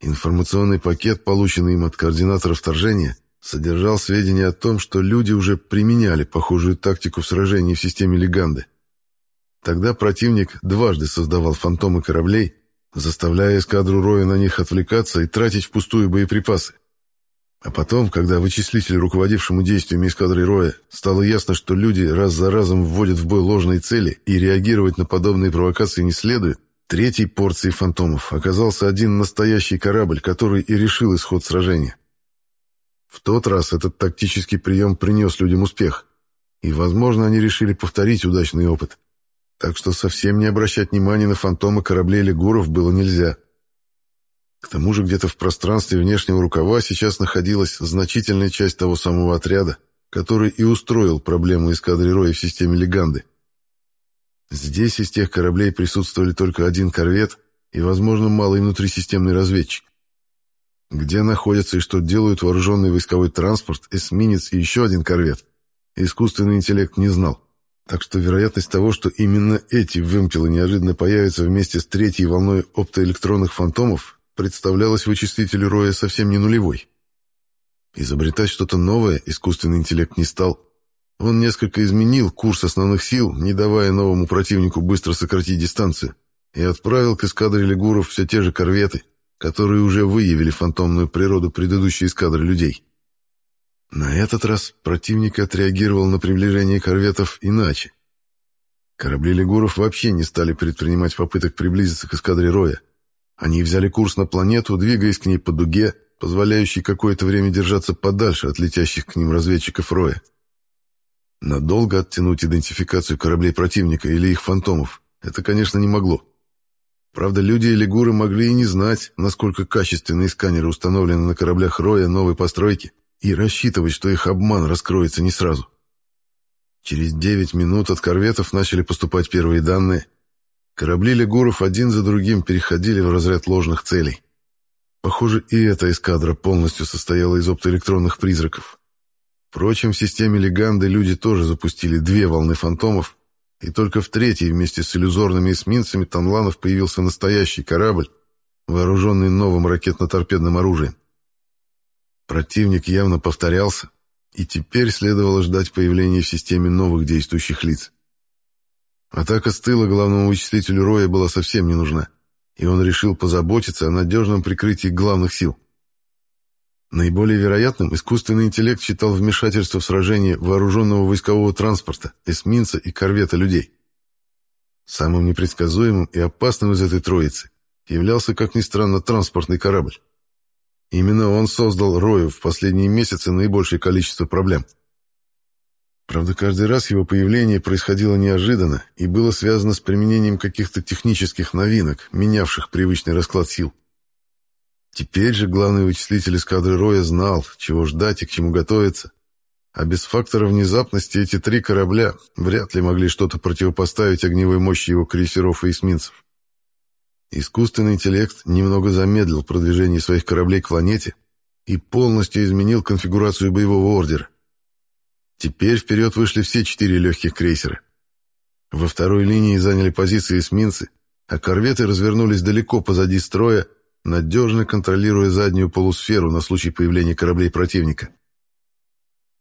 Информационный пакет, полученный им от координатора вторжения, содержал сведения о том, что люди уже применяли похожую тактику в сражении в системе Леганды. Тогда противник дважды создавал фантомы кораблей, заставляя эскадру Роя на них отвлекаться и тратить впустую боеприпасы. А потом, когда вычислитель, руководившему действиями эскадры Роя, стало ясно, что люди раз за разом вводят в бой ложные цели и реагировать на подобные провокации не следует, третьей порцией фантомов оказался один настоящий корабль, который и решил исход сражения. В тот раз этот тактический прием принес людям успех, и, возможно, они решили повторить удачный опыт. Так что совсем не обращать внимания на фантомы кораблей Легуров было нельзя – к тому же где-то в пространстве внешнего рукава сейчас находилась значительная часть того самого отряда, который и устроил проблему эскадры Роя в системе Леганды. Здесь из тех кораблей присутствовали только один корвет и, возможно, малый внутрисистемный разведчик. Где находятся и что делают вооруженный войсковой транспорт, эсминец и еще один корвет, искусственный интеллект не знал. Так что вероятность того, что именно эти вымпелы неожиданно появятся вместе с третьей волной оптоэлектронных фантомов, представлялась вычислителю Роя совсем не нулевой. Изобретать что-то новое искусственный интеллект не стал. Он несколько изменил курс основных сил, не давая новому противнику быстро сократить дистанцию, и отправил к эскадре лигуров все те же корветы, которые уже выявили фантомную природу предыдущей эскадры людей. На этот раз противник отреагировал на приближение корветов иначе. Корабли лигуров вообще не стали предпринимать попыток приблизиться к эскадре Роя, они взяли курс на планету, двигаясь к ней по дуге, позволяющей какое-то время держаться подальше от летящих к ним разведчиков Роя. Надолго оттянуть идентификацию кораблей противника или их фантомов это, конечно, не могло. Правда, люди и лигуры могли и не знать, насколько качественные сканеры установлены на кораблях Роя новой постройки, и рассчитывать, что их обман раскроется не сразу. Через девять минут от корветов начали поступать первые данные – Корабли Легуров один за другим переходили в разряд ложных целей. Похоже, и эта эскадра полностью состояла из оптоэлектронных призраков. Впрочем, в системе Леганды люди тоже запустили две волны фантомов, и только в третьей вместе с иллюзорными эсминцами Танланов появился настоящий корабль, вооруженный новым ракетно-торпедным оружием. Противник явно повторялся, и теперь следовало ждать появления в системе новых действующих лиц. Атака с тыла главному вычислителю Роя была совсем не нужна, и он решил позаботиться о надежном прикрытии главных сил. Наиболее вероятным искусственный интеллект считал вмешательство в сражение вооруженного войскового транспорта, эсминца и корвета людей. Самым непредсказуемым и опасным из этой троицы являлся, как ни странно, транспортный корабль. Именно он создал Рою в последние месяцы наибольшее количество проблем. Правда, каждый раз его появление происходило неожиданно и было связано с применением каких-то технических новинок, менявших привычный расклад сил. Теперь же главный вычислитель эскадры Роя знал, чего ждать и к чему готовиться, а без фактора внезапности эти три корабля вряд ли могли что-то противопоставить огневой мощи его крейсеров и эсминцев. Искусственный интеллект немного замедлил продвижение своих кораблей к планете и полностью изменил конфигурацию боевого ордера. Теперь вперед вышли все четыре легких крейсера. Во второй линии заняли позиции эсминцы, а корветы развернулись далеко позади строя, надежно контролируя заднюю полусферу на случай появления кораблей противника.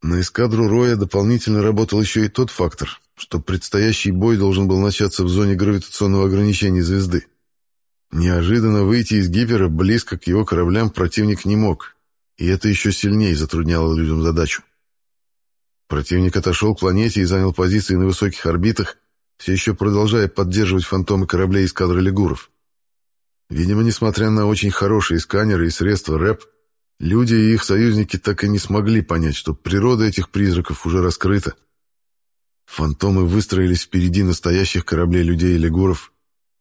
На эскадру Роя дополнительно работал еще и тот фактор, что предстоящий бой должен был начаться в зоне гравитационного ограничения звезды. Неожиданно выйти из гипера близко к его кораблям противник не мог, и это еще сильнее затрудняло людям задачу. Противник отошел к планете и занял позиции на высоких орбитах, все еще продолжая поддерживать фантомы кораблей эскадры Лигуров. Видимо, несмотря на очень хорошие сканеры и средства РЭП, Люди и их союзники так и не смогли понять, что природа этих призраков уже раскрыта. Фантомы выстроились впереди настоящих кораблей людей и легуров.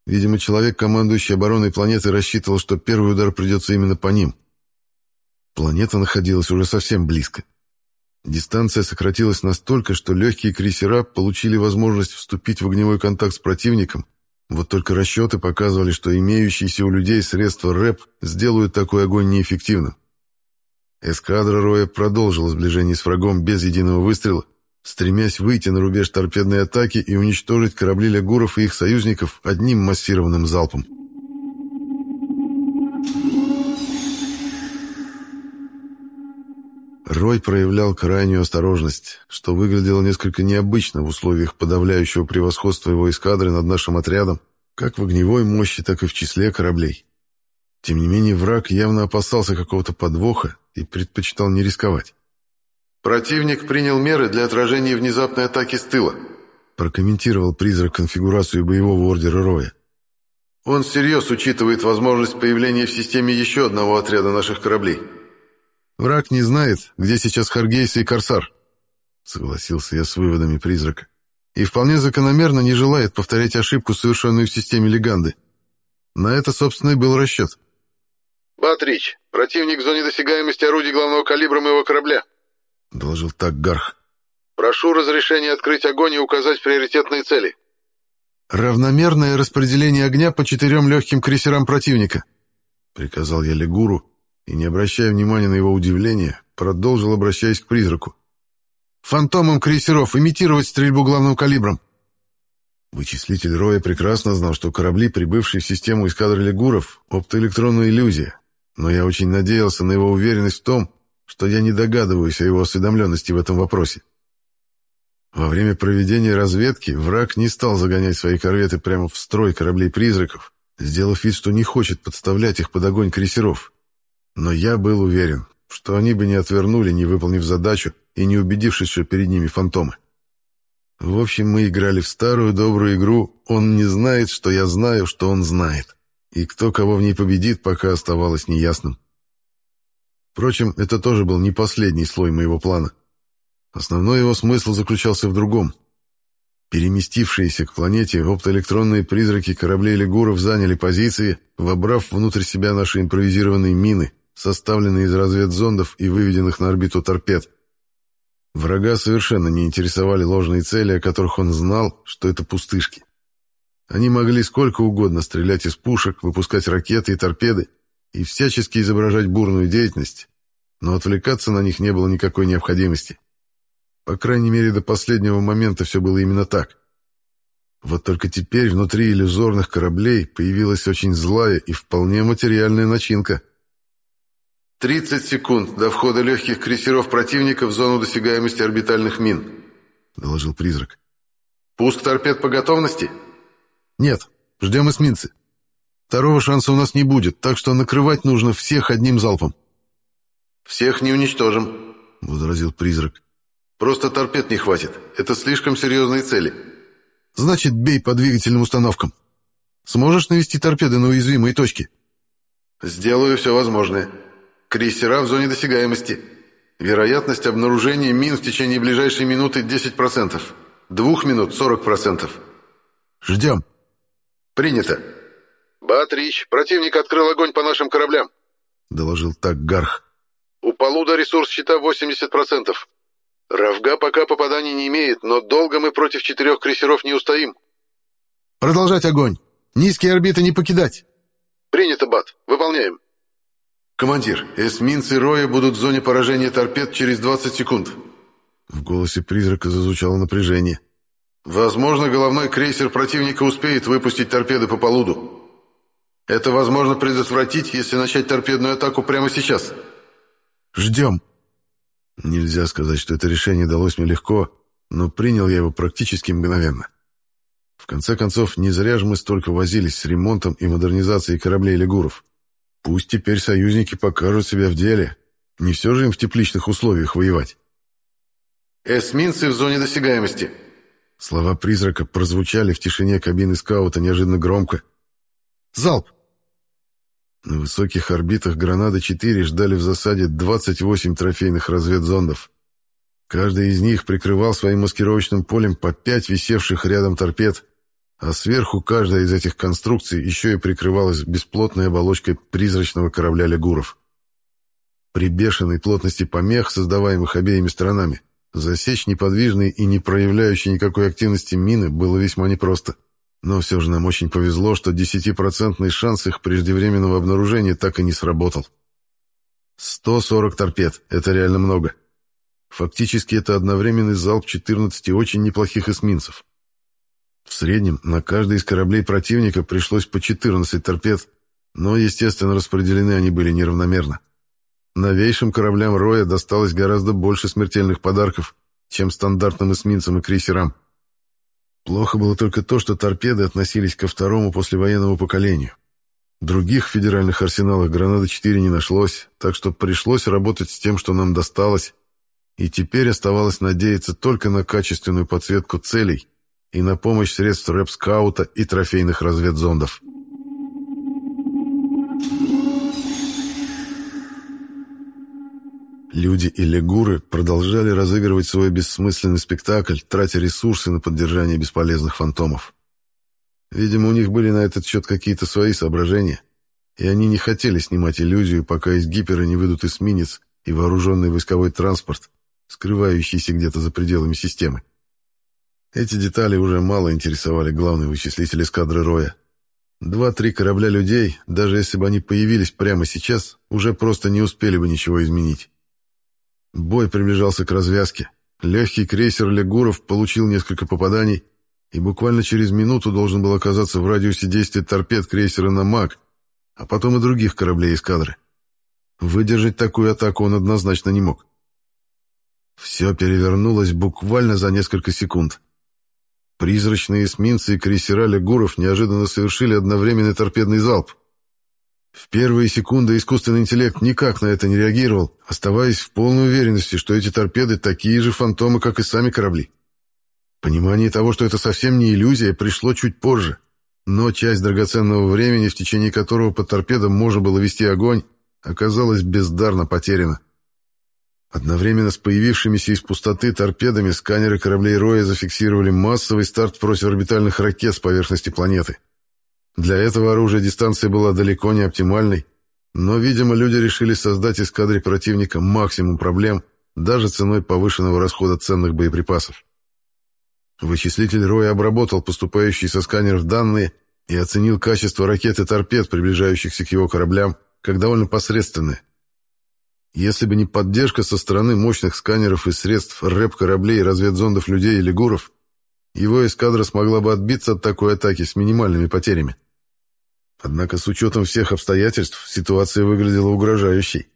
Видимо, человек, командующий обороной планеты, рассчитывал, что первый удар придется именно по ним. Планета находилась уже совсем близко. Дистанция сократилась настолько, что легкие крейсера получили возможность вступить в огневой контакт с противником, вот только расчеты показывали, что имеющиеся у людей средства РЭП сделают такой огонь неэффективным. Эскадра Роя продолжила сближение с врагом без единого выстрела, стремясь выйти на рубеж торпедной атаки и уничтожить корабли Лягуров и их союзников одним массированным залпом. Рой проявлял крайнюю осторожность, что выглядело несколько необычно в условиях подавляющего превосходства его эскадры над нашим отрядом, как в огневой мощи, так и в числе кораблей. Тем не менее, враг явно опасался какого-то подвоха и предпочитал не рисковать. «Противник принял меры для отражения внезапной атаки с тыла», прокомментировал призрак конфигурацию боевого ордера Роя. «Он всерьез учитывает возможность появления в системе еще одного отряда наших кораблей». «Враг не знает, где сейчас Харгейс и Корсар», согласился я с выводами призрака, и вполне закономерно не желает повторять ошибку, совершенную в системе Леганды. На это, собственно, и был расчет. «Батрич, противник в зоне досягаемости орудий главного калибра моего корабля», — доложил так Гарх. «Прошу разрешения открыть огонь и указать приоритетные цели». «Равномерное распределение огня по четырем легким крейсерам противника», — приказал я Легуру, и, не обращая внимания на его удивление, продолжил, обращаясь к призраку. «Фантомам крейсеров имитировать стрельбу главным калибром». Вычислитель Роя прекрасно знал, что корабли, прибывшие в систему эскадры Легуров, — оптоэлектронная иллюзия, но я очень надеялся на его уверенность в том, что я не догадываюсь о его осведомленности в этом вопросе. Во время проведения разведки враг не стал загонять свои корветы прямо в строй кораблей-призраков, сделав вид, что не хочет подставлять их под огонь крейсеров. Но я был уверен, что они бы не отвернули, не выполнив задачу и не убедившись, что перед ними фантомы. В общем, мы играли в старую добрую игру «Он не знает, что я знаю, что он знает» и кто кого в ней победит, пока оставалось неясным. Впрочем, это тоже был не последний слой моего плана. Основной его смысл заключался в другом. Переместившиеся к планете оптоэлектронные призраки кораблей Лигуров заняли позиции, вобрав внутрь себя наши импровизированные мины, составленные из разведзондов и выведенных на орбиту торпед. Врага совершенно не интересовали ложные цели, о которых он знал, что это пустышки. Они могли сколько угодно стрелять из пушек, выпускать ракеты и торпеды и всячески изображать бурную деятельность, но отвлекаться на них не было никакой необходимости. По крайней мере, до последнего момента все было именно так. Вот только теперь внутри иллюзорных кораблей появилась очень злая и вполне материальная начинка. «Тридцать секунд до входа легких крейсеров противника в зону досягаемости орбитальных мин», — доложил призрак. «Пуск торпед по готовности?» «Нет, ждем эсминцы. Второго шанса у нас не будет, так что накрывать нужно всех одним залпом». «Всех не уничтожим», — возразил призрак. «Просто торпед не хватит. Это слишком серьезные цели». «Значит, бей по двигательным установкам. Сможешь навести торпеды на уязвимые точки?» «Сделаю все возможное». Крейсера в зоне досягаемости. Вероятность обнаружения мин в течение ближайшей минуты 10%. Двух минут 40%. Ждем. Принято. Батрич, противник открыл огонь по нашим кораблям. Доложил так Гарх. У Полуда ресурс щита 80%. Равга пока попаданий не имеет, но долго мы против четырех крейсеров не устоим. Продолжать огонь. Низкие орбиты не покидать. Принято, Бат. Выполняем. Командир, эсминцы Роя будут в зоне поражения торпед через 20 секунд. В голосе призрака зазвучало напряжение. Возможно, головной крейсер противника успеет выпустить торпеды по полуду. Это возможно предотвратить, если начать торпедную атаку прямо сейчас. Ждем. Нельзя сказать, что это решение далось мне легко, но принял я его практически мгновенно. В конце концов, не зря же мы столько возились с ремонтом и модернизацией кораблей Легуров. Пусть теперь союзники покажут себя в деле. Не все же им в тепличных условиях воевать. «Эсминцы в зоне досягаемости». Слова призрака прозвучали в тишине кабины скаута неожиданно громко. «Залп!» На высоких орбитах «Гранада-4» ждали в засаде 28 трофейных разведзондов. Каждый из них прикрывал своим маскировочным полем по пять висевших рядом торпед, а сверху каждая из этих конструкций еще и прикрывалась бесплотной оболочкой призрачного корабля «Легуров». При бешеной плотности помех, создаваемых обеими сторонами, засечь неподвижные и не проявляющие никакой активности мины было весьма непросто. Но все же нам очень повезло, что десятипроцентный шанс их преждевременного обнаружения так и не сработал. 140 торпед — это реально много. Фактически это одновременный залп 14 очень неплохих эсминцев. В среднем на каждый из кораблей противника пришлось по 14 торпед, но, естественно, распределены они были неравномерно. Новейшим кораблям Роя досталось гораздо больше смертельных подарков, чем стандартным эсминцам и крейсерам. Плохо было только то, что торпеды относились ко второму послевоенному поколению. Других федеральных арсеналах «Гранада-4» не нашлось, так что пришлось работать с тем, что нам досталось, и теперь оставалось надеяться только на качественную подсветку целей и на помощь средств рэп-скаута и трофейных разведзондов. Люди и легуры продолжали разыгрывать свой бессмысленный спектакль, тратя ресурсы на поддержание бесполезных фантомов. Видимо, у них были на этот счет какие-то свои соображения, и они не хотели снимать иллюзию, пока из гипера не выйдут эсминец и вооруженный войсковой транспорт, скрывающийся где-то за пределами системы. Эти детали уже мало интересовали главный вычислитель эскадры Роя. Два-три корабля людей, даже если бы они появились прямо сейчас, уже просто не успели бы ничего изменить. Бой приближался к развязке. Легкий крейсер «Легуров» получил несколько попаданий и буквально через минуту должен был оказаться в радиусе действия торпед крейсера «Намак», а потом и других кораблей эскадры. Выдержать такую атаку он однозначно не мог. Все перевернулось буквально за несколько секунд. Призрачные эсминцы и крейсера «Легуров» неожиданно совершили одновременный торпедный залп. В первые секунды искусственный интеллект никак на это не реагировал, оставаясь в полной уверенности, что эти торпеды такие же фантомы, как и сами корабли. Понимание того, что это совсем не иллюзия, пришло чуть позже, но часть драгоценного времени, в течение которого по торпедам можно было вести огонь, оказалась бездарно потеряна. Одновременно с появившимися из пустоты торпедами сканеры кораблей Роя зафиксировали массовый старт противоорбитальных ракет с поверхности планеты. Для этого оружия дистанция была далеко не оптимальной, но, видимо, люди решили создать эскадре противника максимум проблем, даже ценой повышенного расхода ценных боеприпасов. Вычислитель Роя обработал поступающие со сканеров данные и оценил качество ракет и торпед, приближающихся к его кораблям, как довольно посредственное. Если бы не поддержка со стороны мощных сканеров и средств рэп-кораблей, разведзондов людей и лигуров, его эскадра смогла бы отбиться от такой атаки с минимальными потерями. Однако с учетом всех обстоятельств ситуация выглядела угрожающей.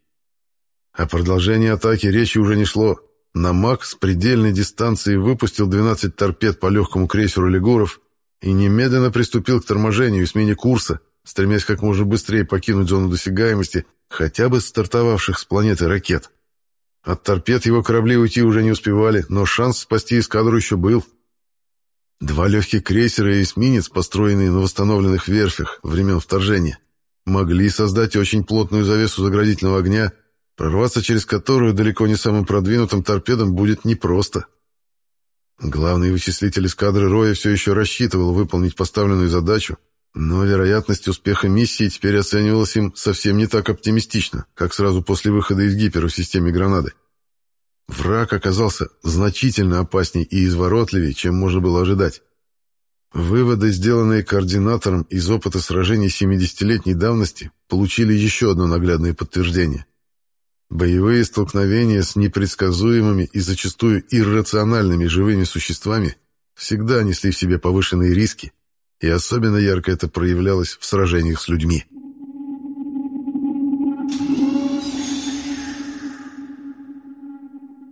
О продолжении атаки речи уже не шло. Намак с предельной дистанции выпустил 12 торпед по легкому крейсеру «Лигуров» и немедленно приступил к торможению и смене курса, стремясь как можно быстрее покинуть зону досягаемости хотя бы стартовавших с планеты ракет. От торпед его корабли уйти уже не успевали, но шанс спасти эскадру еще был – Два легких крейсера и эсминец, построенные на восстановленных верфях времен вторжения, могли создать очень плотную завесу заградительного огня прорваться через которую далеко не самым продвинутым торпедом будет непросто. Главный вычислитель эскадры Роя все еще рассчитывал выполнить поставленную задачу, но вероятность успеха миссии теперь оценивалась им совсем не так оптимистично, как сразу после выхода из гипера в системе гранаты. Враг оказался значительно опаснее и изворотливее, чем можно было ожидать. Выводы, сделанные координатором из опыта сражений 70-летней давности, получили еще одно наглядное подтверждение. Боевые столкновения с непредсказуемыми и зачастую иррациональными живыми существами всегда несли в себе повышенные риски, и особенно ярко это проявлялось в сражениях с людьми.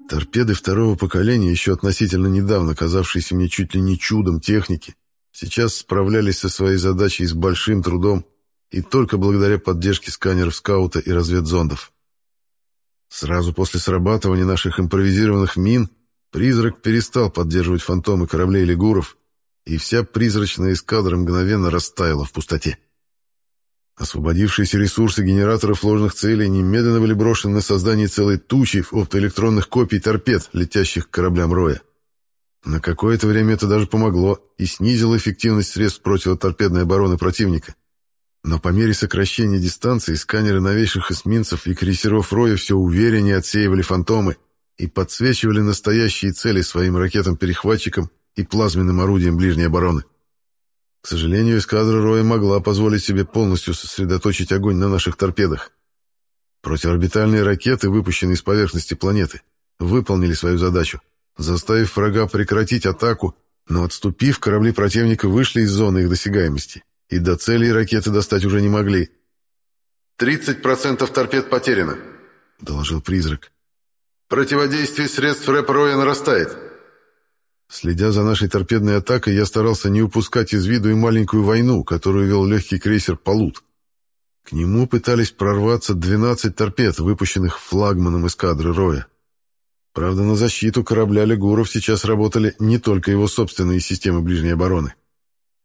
Торпеды второго поколения, еще относительно недавно казавшиеся мне чуть ли не чудом техники, сейчас справлялись со своей задачей с большим трудом и только благодаря поддержке сканеров скаута и разведзондов. Сразу после срабатывания наших импровизированных мин призрак перестал поддерживать фантомы кораблей лигуров, и вся призрачная эскадра мгновенно растаяла в пустоте. Освободившиеся ресурсы генераторов ложных целей немедленно были брошены на создание целой тучи оптоэлектронных копий торпед, летящих к кораблям Роя. На какое-то время это даже помогло и снизило эффективность средств противоторпедной обороны противника. Но по мере сокращения дистанции сканеры новейших эсминцев и крейсеров Роя все увереннее отсеивали фантомы и подсвечивали настоящие цели своим ракетам-перехватчикам и плазменным орудием ближней обороны. К сожалению, эскадра Роя могла позволить себе полностью сосредоточить огонь на наших торпедах. Противоорбитальные ракеты, выпущенные с поверхности планеты, выполнили свою задачу, заставив врага прекратить атаку, но отступив, корабли противника вышли из зоны их досягаемости и до целей ракеты достать уже не могли. «30% торпед потеряно», — доложил призрак. «Противодействие средств рэп-роя нарастает». Следя за нашей торпедной атакой, я старался не упускать из виду и маленькую войну, которую вел легкий крейсер «Полут». К нему пытались прорваться 12 торпед, выпущенных флагманом эскадры Роя. Правда, на защиту корабля Легуров сейчас работали не только его собственные системы ближней обороны.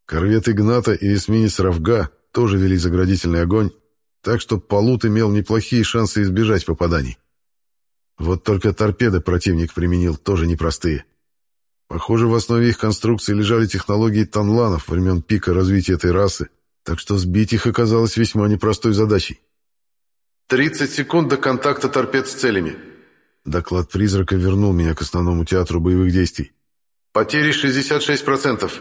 Корвет Игната и эсминец Равга тоже вели заградительный огонь, так что Полут имел неплохие шансы избежать попаданий. Вот только торпеды противник применил тоже непростые. Похоже, в основе их конструкции лежали технологии танланов времен пика развития этой расы, так что сбить их оказалось весьма непростой задачей. «30 секунд до контакта торпед с целями». Доклад призрака вернул меня к основному театру боевых действий. «Потери 66%.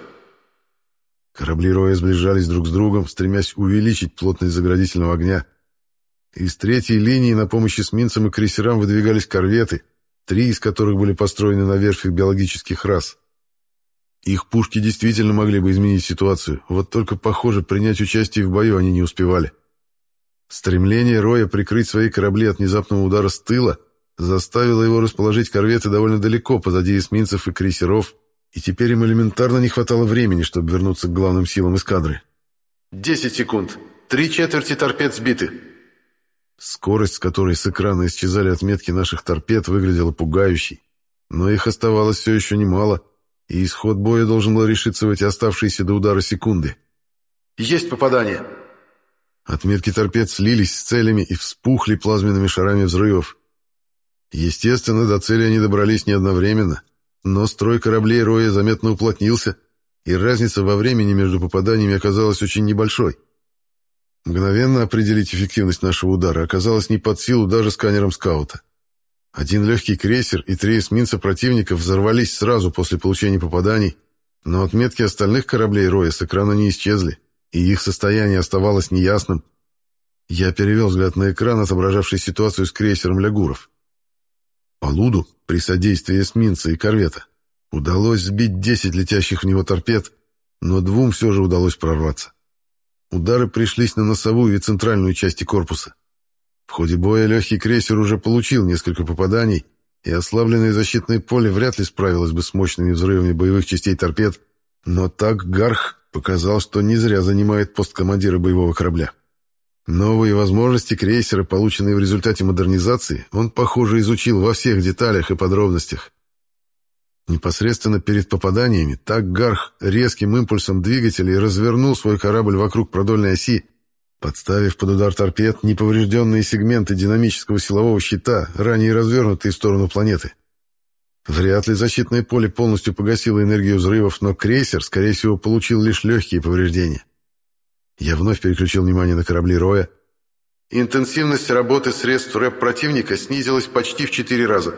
Корабли Роя сближались друг с другом, стремясь увеличить плотность заградительного огня. Из третьей линии на помощь эсминцам и крейсерам выдвигались корветы, три из которых были построены на верфях биологических рас. Их пушки действительно могли бы изменить ситуацию, вот только, похоже, принять участие в бою они не успевали. Стремление Роя прикрыть свои корабли от внезапного удара с тыла заставило его расположить корветы довольно далеко позади эсминцев и крейсеров, и теперь им элементарно не хватало времени, чтобы вернуться к главным силам эскадры. «Десять секунд. Три четверти торпед сбиты». Скорость, с которой с экрана исчезали отметки наших торпед, выглядела пугающей. Но их оставалось все еще немало, и исход боя должен был решиться в эти оставшиеся до удара секунды. «Есть попадание!» Отметки торпед слились с целями и вспухли плазменными шарами взрывов. Естественно, до цели они добрались не одновременно — но строй кораблей Роя заметно уплотнился, и разница во времени между попаданиями оказалась очень небольшой. Мгновенно определить эффективность нашего удара оказалось не под силу даже сканером скаута. Один легкий крейсер и три эсминца противника взорвались сразу после получения попаданий, но отметки остальных кораблей Роя с экрана не исчезли, и их состояние оставалось неясным. Я перевел взгляд на экран, отображавший ситуацию с крейсером Лягуров. Полуду, при содействии эсминца и корвета, удалось сбить 10 летящих в него торпед, но двум все же удалось прорваться. Удары пришлись на носовую и центральную части корпуса. В ходе боя легкий крейсер уже получил несколько попаданий, и ослабленное защитное поле вряд ли справилось бы с мощными взрывами боевых частей торпед, но так Гарх показал, что не зря занимает пост командира боевого корабля. Новые возможности крейсера, полученные в результате модернизации, он, похоже, изучил во всех деталях и подробностях. Непосредственно перед попаданиями так Гарх резким импульсом двигателей развернул свой корабль вокруг продольной оси, Подставив под удар торпед неповрежденные сегменты динамического силового щита, ранее развернутые в сторону планеты. Вряд ли защитное поле полностью погасило энергию взрывов, но крейсер, скорее всего, получил лишь легкие повреждения. Я вновь переключил внимание на корабли Роя. Интенсивность работы средств рэп противника снизилась почти в четыре раза.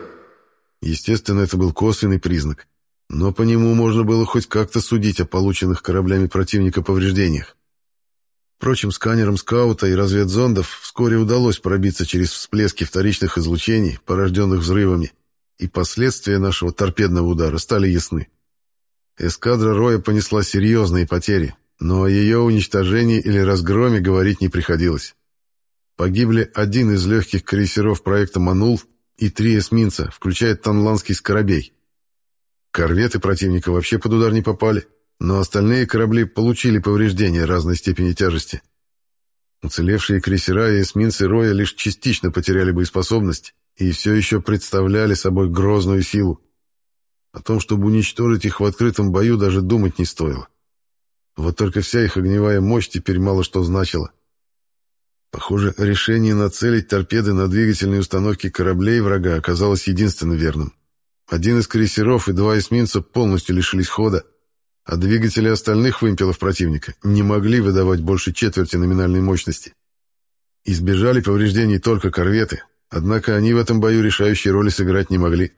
Естественно, это был косвенный признак, но по нему можно было хоть как-то судить о полученных кораблями противника повреждениях. Впрочем, сканерам скаута и разведзондов вскоре удалось пробиться через всплески вторичных излучений, порожденных взрывами, и последствия нашего торпедного удара стали ясны. Эскадра Роя понесла серьезные потери, но о ее уничтожении или разгроме говорить не приходилось. Погибли один из легких крейсеров проекта «Манул» и три эсминца, включая Танландский «Скоробей». Корветы противника вообще под удар не попали, но остальные корабли получили повреждения разной степени тяжести. Уцелевшие крейсера и эсминцы Роя лишь частично потеряли боеспособность и все еще представляли собой грозную силу. О том, чтобы уничтожить их в открытом бою, даже думать не стоило. Вот только вся их огневая мощь теперь мало что значила. Похоже, решение нацелить торпеды на двигательные установки кораблей врага оказалось единственно верным. Один из крейсеров и два эсминца полностью лишились хода, а двигатели остальных вымпелов противника не могли выдавать больше четверти номинальной мощности. Избежали повреждений только корветы, однако они в этом бою решающей роли сыграть не могли.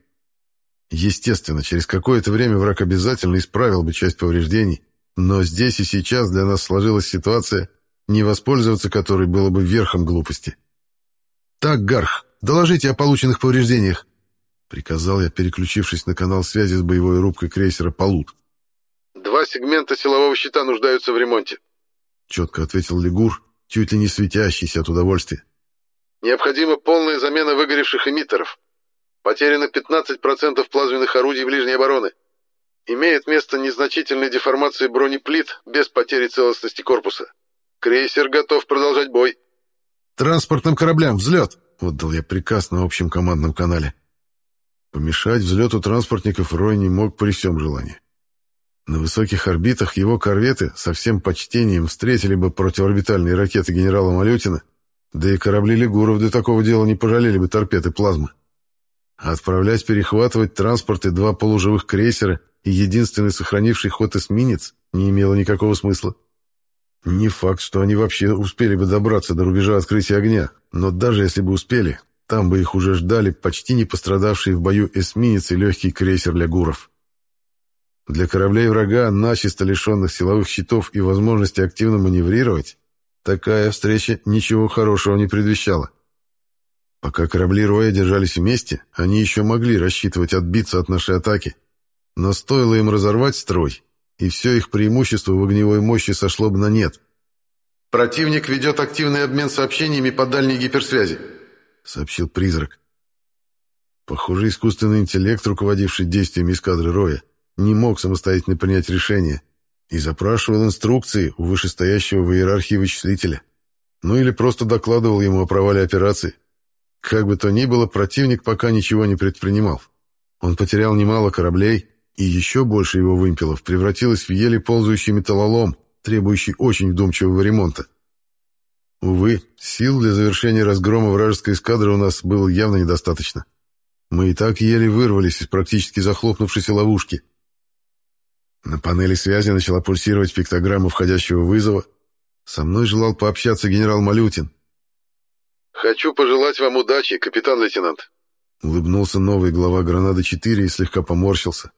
Естественно, через какое-то время враг обязательно исправил бы часть повреждений, но здесь и сейчас для нас сложилась ситуация, не воспользоваться которой было бы верхом глупости. «Так, Гарх, доложите о полученных повреждениях», — приказал я, переключившись на канал связи с боевой рубкой крейсера «Полут». Два сегмента силового щита нуждаются в ремонте. Четко ответил Лигур, чуть ли не светящийся от удовольствия. Необходима полная замена выгоревших эмиттеров. Потеряно 15% плазменных орудий ближней обороны. Имеет место незначительная деформация бронеплит без потери целостности корпуса. Крейсер готов продолжать бой. «Транспортным кораблям, взлет!» — отдал я приказ на общем командном канале. Помешать взлету транспортников Рой не мог при всем желании. На высоких орбитах его корветы со всем почтением встретили бы противоорбитальные ракеты генерала Малютина, да и корабли Лигуров для такого дела не пожалели бы торпеды плазмы. А отправлять перехватывать транспорты два полуживых крейсера и единственный сохранивший ход эсминец не имело никакого смысла. Не факт, что они вообще успели бы добраться до рубежа открытия огня, но даже если бы успели, там бы их уже ждали почти не пострадавшие в бою эсминец и легкий крейсер Лягуров. Для кораблей врага, начисто лишенных силовых щитов и возможности активно маневрировать, такая встреча ничего хорошего не предвещала. Пока корабли Роя держались вместе, они еще могли рассчитывать отбиться от нашей атаки. Но стоило им разорвать строй, и все их преимущество в огневой мощи сошло бы на нет. «Противник ведет активный обмен сообщениями по дальней гиперсвязи», — сообщил призрак. Похоже, искусственный интеллект, руководивший действиями эскадры Роя, не мог самостоятельно принять решение и запрашивал инструкции у вышестоящего в иерархии вычислителя. Ну или просто докладывал ему о провале операции. Как бы то ни было, противник пока ничего не предпринимал. Он потерял немало кораблей, и еще больше его вымпелов превратилось в еле ползающий металлолом, требующий очень вдумчивого ремонта. Увы, сил для завершения разгрома вражеской эскадры у нас было явно недостаточно. Мы и так еле вырвались из практически захлопнувшейся ловушки — на панели связи начала пульсировать пиктограмма входящего вызова. Со мной желал пообщаться генерал Малютин. «Хочу пожелать вам удачи, капитан-лейтенант», — улыбнулся новый глава «Гранады-4» и слегка поморщился.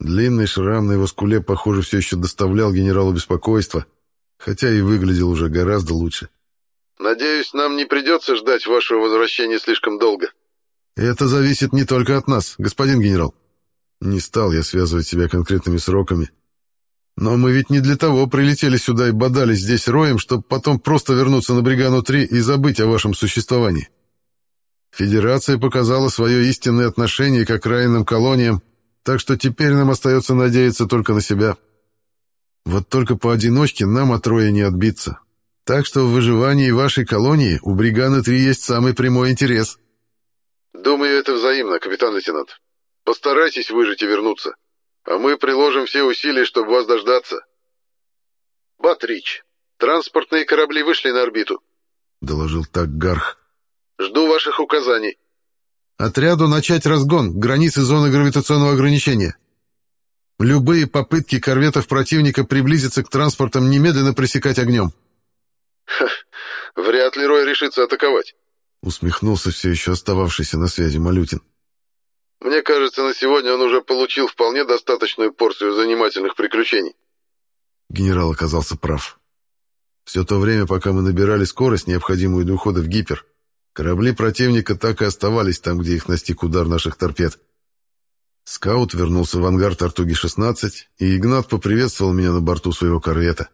Длинный шрам на его скуле, похоже, все еще доставлял генералу беспокойство, хотя и выглядел уже гораздо лучше. «Надеюсь, нам не придется ждать вашего возвращения слишком долго». «Это зависит не только от нас, господин генерал», не стал я связывать себя конкретными сроками. Но мы ведь не для того прилетели сюда и бодались здесь роем, чтобы потом просто вернуться на Бригану-3 и забыть о вашем существовании. Федерация показала свое истинное отношение к окраинным колониям, так что теперь нам остается надеяться только на себя. Вот только поодиночке нам от роя не отбиться. Так что в выживании вашей колонии у Бриганы-3 есть самый прямой интерес. Думаю, это взаимно, капитан-лейтенант. Постарайтесь выжить и вернуться, а мы приложим все усилия, чтобы вас дождаться. Батрич, Транспортные корабли вышли на орбиту», — доложил так Гарх. «Жду ваших указаний». «Отряду начать разгон к границе зоны гравитационного ограничения. Любые попытки корветов противника приблизиться к транспортам немедленно пресекать огнем». «Ха, вряд ли Рой решится атаковать», — усмехнулся все еще остававшийся на связи Малютин. «Мне кажется, на сегодня он уже получил вполне достаточную порцию занимательных приключений». Генерал оказался прав. Все то время, пока мы набирали скорость, необходимую для ухода в гипер, корабли противника так и оставались там, где их настиг удар наших торпед. Скаут вернулся в ангар Тартуги-16, и Игнат поприветствовал меня на борту своего корвета.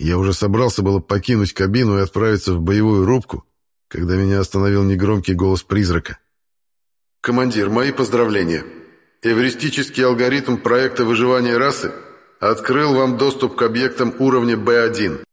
Я уже собрался было покинуть кабину и отправиться в боевую рубку, когда меня остановил негромкий голос призрака. «Командир, мои поздравления. Эвристический алгоритм проекта выживания расы открыл вам доступ к объектам уровня Б1.